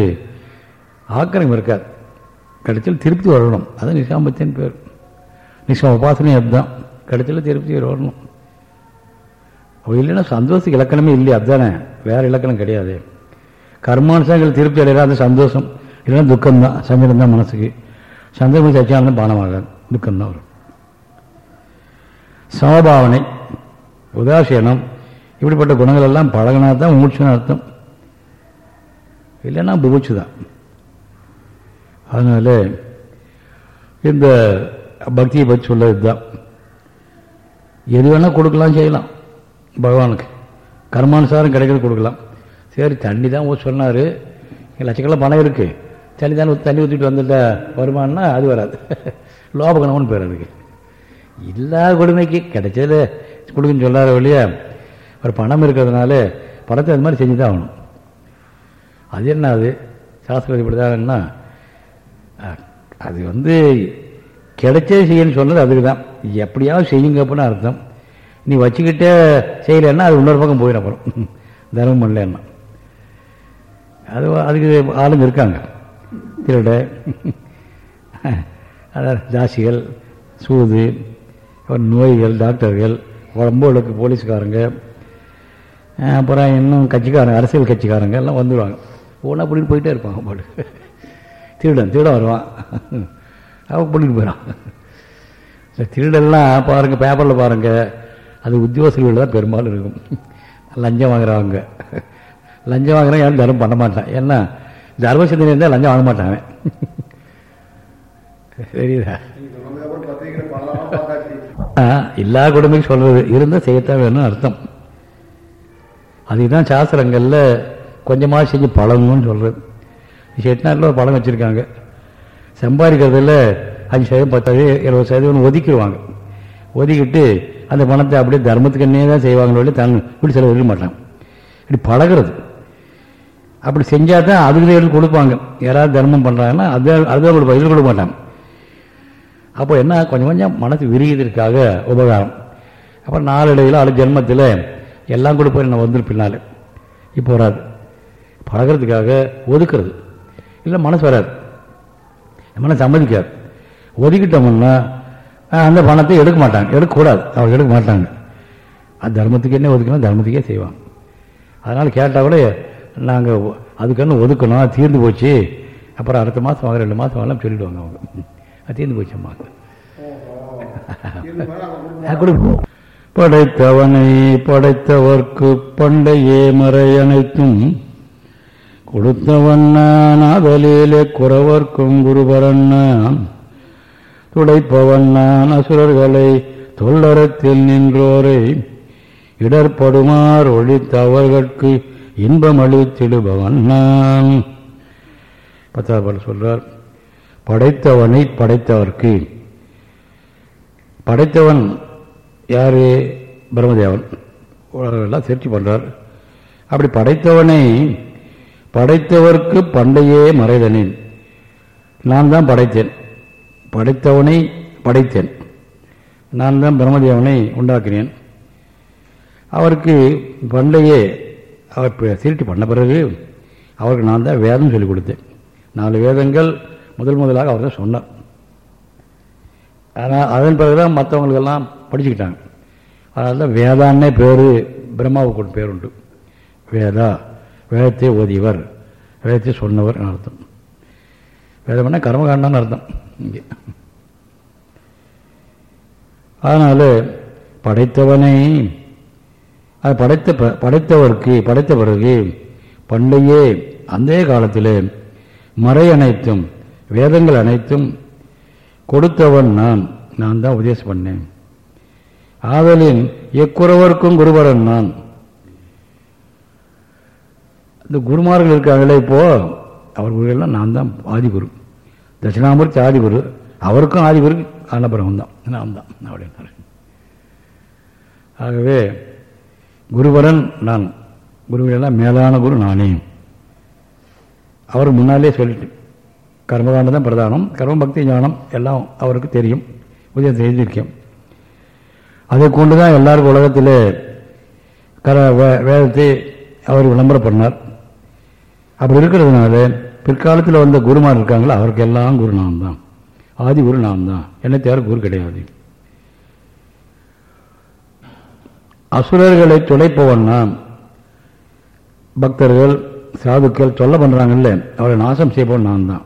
ஆக்கிரம் இருக்காது. கடைசியில் திருப்தி வரணும். அது நிஷாம்பத்தின் பேர். நிச்சயம் உபாசனை அதுதான். கடைசியில் திருப்தி வரணும் அப்போ இல்லைன்னா சந்தோஷத்துக்கு இலக்கணமே இல்லையா அதுதானே. வேற இலக்கணம் கிடையாது. கர்மானுசங்கள் திருப்தி அடைகிற அந்த சந்தோஷம். இல்லைன்னா துக்கம்தான் சஞ்சலம் தான் மனசுக்கு. சந்தோஷம் சச்சியானந்தம் பானமாகாது. துக்கம்தான் வரும். சமபாவனை உதாசீனம் இப்படிப்பட்ட குணங்கள் எல்லாம் பழகினா தான் மூச்சுன்னு அர்த்தம். இல்லைன்னா புபுச்சு தான் அதனால இந்த பக்தியை பற்றி சொல்ல இதுதான். எது வேணால் கொடுக்கலாம் செய்யலாம். பகவானுக்கு. கர்மானுசாரம் கிடைக்கிறது கொடுக்கலாம். சரி தண்ணி தான் ஊற்ற சொன்னார். லட்சக்கெல்லாம் பணம் இருக்குது தண்ணி தானே தண்ணி ஊற்றிட்டு வந்துட்ட வருமானம்னா அது வராது. லோபகணம்னு பேர் அதுக்கு. இல்லாத கொடுமைக்கு கிடைச்சது கொடுக்குன்னு சொல்லாத வழியா ஒரு பணம் இருக்கிறதுனால பணத்தை அது மாதிரி செஞ்சு தான் ஆகணும். அது என்ன அது? சாஸ்திரம் இப்படி தான்னா அது வந்து கிடைச்சே செய்யணும்னு சொன்னது அதுக்கு தான் எப்படியாவது செய்யுங்க அப்படின்னு அர்த்தம். நீ வச்சுக்கிட்டே செய்யலைன்னா அது இன்னொரு பக்கம் போயிடும் அப்புறம் தர்மம் பண்ணலன்னா. அது அதுக்கு ஆளுங்க இருக்காங்க. திருட ஜாசிகள் சூது நோய்கள் டாக்டர்கள் உடம்புகளுக்கு போலீஸ்காரங்க அப்புறம் இன்னும் கட்சிக்காரங்க அரசியல் கட்சிக்காரங்க எல்லாம் வந்துடுவாங்க ஒன்றா அப்படின்னு போயிட்டே இருப்பாங்க பாடு திருடன் திருடன் வருவான். அவன் பண்ணிட்டு போயிடான் இந்த திருடெல்லாம் பாருங்கள் பேப்பரில் பாருங்கள் அது உத்தியோகத்தில் தான் பெரும்பாலும் இருக்கும். லஞ்சம் வாங்குறவங்க. லஞ்சம் வாங்குறவன் யாரும் தர்மம் பண்ண மாட்டான். ஏன்னா தர்மசிந்தனை இருந்தால் லஞ்சம் வாங்க மாட்டான் தெரியுதா? எல்லா குடும்பம் சொல்றது. இருந்தால் செய்யத்தான் வேணும்னு அர்த்தம். அதுதான் சாஸ்திரங்களில் கொஞ்சமாக செஞ்சு பழங்கன்னு சொல்கிறது செட்டிநாட்டில் ஒரு பழம் வச்சுருக்காங்க. சம்பாதிக்கிறதுல அஞ்சு சதவீதம் பத்தாவது இருபது சதவீதம் ஒதுக்கிடுவாங்க. ஒதுக்கிட்டு அந்த பணத்தை அப்படியே தர்மத்துக்குன்னே தான் செய்வாங்களோ தன் இப்படி செலவு இருக்க மாட்டாங்க. இப்படி பழகிறது. அப்படி செஞ்சால் தான் அதுக்கு கொடுப்பாங்க. யாராவது தர்மம் பண்ணுறாங்கன்னா அது அதுதான் கொடுப்பாங்க இதில் கொடுக்க மாட்டாங்க. அப்போ என்ன கொஞ்சம் கொஞ்சம் மனசு விரிகிறதுக்காக உபகாரம். அப்புறம் நாளடைவில் ஆளு ஜென்மத்தில் எல்லாம் கொடுப்பேன் நான் வந்துடும் பின்னால். இப்போ வராது. பழகிறதுக்காக ஒதுக்குறது. இல்லை மனசு வராது. மனசு சம்மதிக்காது. ஒதுக்கிட்டோம்னா அந்த பணத்தை எடுக்க மாட்டாங்க. எடுக்கக்கூடாது. அவங்க எடுக்க மாட்டாங்க. அது தர்மத்துக்கு என்ன ஒதுக்கணும்? தர்மத்துக்கே செய்வாங்க. அதனால் கேட்டால் கூட நாங்கள் அதுக்கென்ன ஒதுக்கணும்? தீர்ந்து போச்சு. அப்புறம் அடுத்த மாதம் வாங்க ரெண்டு மாதம் வாங்கலாம் சொல்லிடுவாங்க அவங்க. அது தீர்ந்து போச்சு அம்மா கொடுப்போம் படைத்தவனை படைத்தவர்க்கு பண்டையே மறை அனைத்தும் கொடுத்தவண்ணான் அதலிலே குறவர்க்கும் குருபரண்ணான் துடைப்பவன் நான் அசுரர்களை தொல்லறத்தில் நின்றோரை. இடர்படுமாறு ஒழித்தவர்களுக்கு இன்பம் அளித்திடுபவன் நான் பத்தாவது பாடல் சொல்றார் படைத்தவனை படைத்தவர்க்கு படைத்தவன் யாரு? பிரம்மதேவன். எல்லாம் சேர்ச்சி பண்றார். அப்படி படைத்தவனை படைத்தவர்க்கு பண்டையே மறைதனின். நான் தான் படைத்தேன். படைத்தவனை படைத்தேன். நான் தான் பிரம்மதேவனை உண்டாக்கினேன். அவருக்கு பண்டையே அவர் திருட்டு பண்ண பிறகு அவருக்கு நான் தான் வேதம் சொல்லிக் கொடுத்தேன். நாலு வேதங்கள் முதல் முதலாக அவர் தான் சொன்னார். ஆனால் அதன் பிறகுதான் மற்றவங்களுக்கெல்லாம் படிச்சுக்கிட்டாங்க. அதனால தான் வேதான்னே பேர் பிரம்மாவுக்கு பேருண்டு. பேர் உண்டு வேதா. வேதத்தை ஓதியவர். வேதத்தை சொன்னவர் அர்த்தம். வேதம்னா கர்மகாண்டான்னு அர்த்தம். இங்கே. அதனால் படைத்தவனை அது படைத்த படைத்தவருக்கு படைத்த பிறகு பண்டையே அந்த காலத்தில் மறை அனைத்தும் வேதங்கள் அனைத்தும் கொடுத்தவன் நான் நான் தான் உபதேசம் பண்ணேன். ஆதலின் எக்குறவருக்கும் குருவரன் நான். இந்த குருமார்கள் இருக்காங்களே இப்போது அவர் குருகள்லாம் நான் தான் ஆதிகுரு. தட்சிணாமூர்த்தி ஆதிகுரு. அவருக்கும் ஆதிகுரு அன்னபிரமம் தான் நான் தான் அப்படின்னாரு ஆகவே குருவரன் நான். குருவிலெல்லாம் மேலான குரு நானே. அவர் முன்னாலே சொல்லிட்டு கர்மகாண்டம் தான் பிரதானம். கர்ம பக்தி ஞானம் எல்லாம் அவருக்கு தெரியும். உதயம் தெரிஞ்சிருக்கேன் அதை கொண்டு தான் எல்லாருக்கும் உலகத்தில் கர வேதத்தை அவர் விளம்பரம் பண்ணார் அப்படி இருக்கிறதுனால பிற்காலத்தில் வந்த குருமார் இருக்காங்களோ? அவருக்கெல்லாம் குரு நான் தான் ஆதி குரு நான் தான் என்ன தவிர குரு கிடையாது. அசுரர்களை துளைப்பவன் பக்தர்கள் சாதுக்கள் சொல்ல பண்ணுறாங்கல்ல அவரை நாசம் செய்பவன் நான் தான்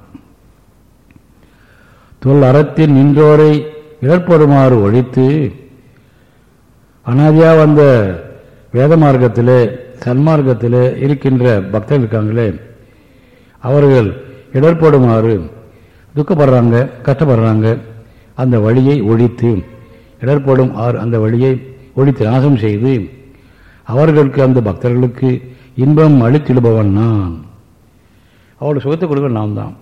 தொல் அறத்தில் நின்றோரை இழற்படுமாறு ஒழித்து அனாதியாக வந்த வேத மார்க்கத்தில் சன்மார்க்கத்தில் இருக்கின்ற பக்தர்கள் இருக்காங்களே அவர்கள் இடர்படுமாறு துக்கப்படுறாங்க கஷ்டப்படுறாங்க அந்த வழியை ஒழித்து இடர்படும் ஆறு அந்த வழியை ஒழித்து நாசம் செய்து அவர்களுக்கு அந்த பக்தர்களுக்கு இன்பம் அளித்திடுபவன் நான். அவருடைய சுகத்தை கொடுக்க நான் தான்.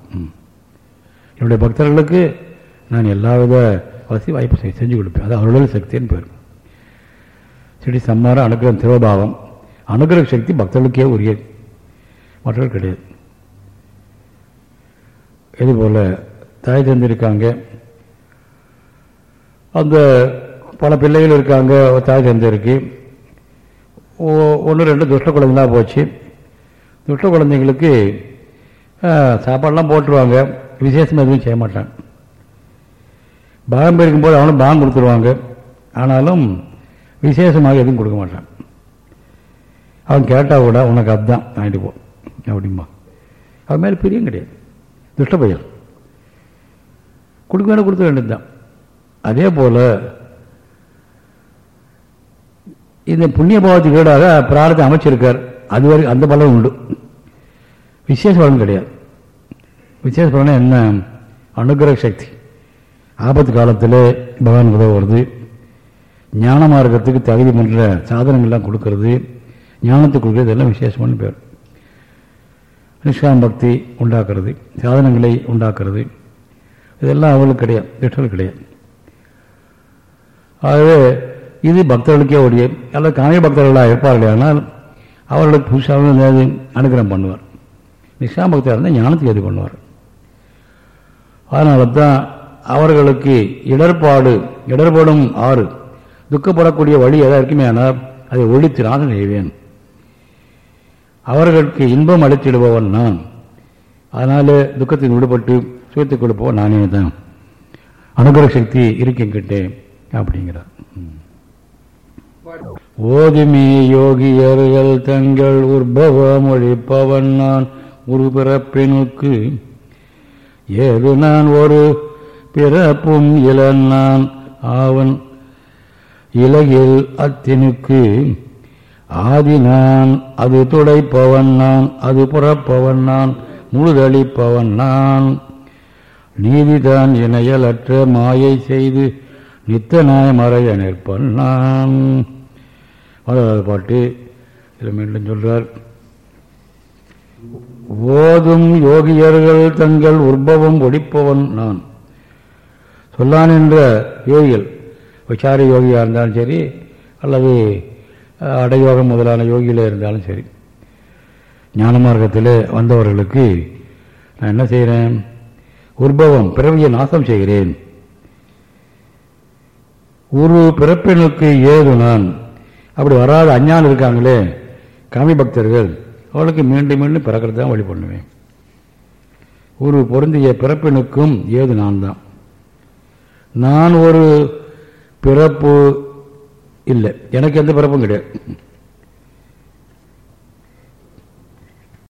என்னுடைய பக்தர்களுக்கு நான் எல்லா வித வசதி வாய்ப்பு செஞ்சு கொடுப்பேன். அது அவர்களுடைய சக்தின்னு பேர். சிடி சம்மாரம் அனுகிரகம் திருவபாவம். அனுகிரக சக்தி பக்தர்களுக்கே உரியது மற்றவர்கள் கிடையாது. இதுபோல் தாய் தந்திருக்காங்க அந்த பல பிள்ளைகள் இருக்காங்க. தாய் தந்தை இருக்கு. ஒன்று ரெண்டு துஷ்ட குழந்தைங்களாக போச்சு. துஷ்ட குழந்தைங்களுக்கு சாப்பாடெலாம் போட்டுருவாங்க. விசேஷம் எதுவும் செய்ய மாட்டாங்க. பாகம் இருக்கும்போது அவனும் பாகம் கொடுத்துருவாங்க. ஆனாலும் விசேஷமாக எதுவும் கொடுக்க மாட்டான் அவன் கேட்டால் கூட உனக்கு அதுதான் வாங்கிட்டு போ அப்படிம்பா. அவன் மேலே பிரியம் கிடையாது. துஷ்ட பையன் கொடுக்க வேணும் கொடுக்க வேண்டியது தான். அதே போல் இந்த புண்ணிய பாவத்துக்கு ஈடாக பிராரத்தை அமைச்சிருக்கார். அது வரைக்கும் அந்த பலன் உண்டு. விசேஷ பலன் கிடையாது. விசேஷ பலன் என்ன? அனுகிரக சக்தி. ஆபத்து காலத்தில் பகவான் உதவுறது ஞான மார்க்கத்துக்கு தகுதி பண்ணுற சாதனங்கள்லாம் கொடுக்கறது. ஞானத்தை இதெல்லாம் விசேஷமான பேர். நிஷ்காம பக்தி உண்டாக்குறது சாதனங்களை உண்டாக்குறது இதெல்லாம் அவளுக்கு கிடையாது திட்டங்கள் கிடையாது. ஆகவே இது பக்தர்களுக்கே உடைய அல்லது காமிய பக்தர்களாக இருப்பார்கள் ஆனால் அவர்களுக்கு புதுசாக ஏதாவது அனுகிரகம் பண்ணுவார். நிஷ்காம பக்தியாக இருந்தால் ஞானத்துக்கு எது பண்ணுவார். அதனால தான் அவர்களுக்கு இடர்பாடு இடர்படும் ஆறு. துக்கப்படக்கூடிய வழி எதாவது இருக்குமே ஆனால் அதை ஒழித்து நான் செய்வேன். அவர்களுக்கு இன்பம் அளித்திடுபவன் நான். அதனால துக்கத்தில் விடுபட்டு சுயத்தை கொடுப்பவன் நானே தான். அனுகிரக சக்தி இருக்கின்றேன் அப்படிங்கிறார். ஓதுமே யோகியர்கள் தங்கள் உற்பவம் ஒழிப்பவன் நான். ஒரு பிறப்பினுக்கு ஏது நான் ஒரு பிறப்பும் இளன் நான். ஆவன் இலகில் அத்தினுக்கு ஆதி நான் அது துடைப்பவன் நான் அது புறப்பவன் நான் முழுதளிப்பவன் நான். நீதிதான் இணையலற்ற மாயை செய்து நித்த மறைய நிற்பன் நான். அதாவது பாட்டு இதில் மீண்டும் சொல்றார். ஓதும் யோகியர்கள் தங்கள் உற்பவம் ஒடிப்பவன் நான். சொல்லான் என்ற யோகிகள் விசார யோகியாக இருந்தாலும் சரி அல்லது அடயோகம் முதலான யோகியில் இருந்தாலும் சரி. ஞான மார்க்கத்தில் வந்தவர்களுக்கு நான் என்ன செய்கிறேன் உற்பவம் பிறவியை நாசம் செய்கிறேன். ஒரு பிறப்பினுக்கு ஏது நான் அப்படி வராத அஞ்ஞானம் இருக்காங்களே காமி பக்தர்கள் அவளுக்கு மீண்டும் மீண்டும் பிறக்கிறது தான் வழி பண்ணுவேன். ஒரு பொருந்திய பிறப்பினுக்கும் ஏது நான் தான் நான் ஒரு பிறப்பு இல்லை. எனக்கு எந்த பிறப்பும் கிடையாது.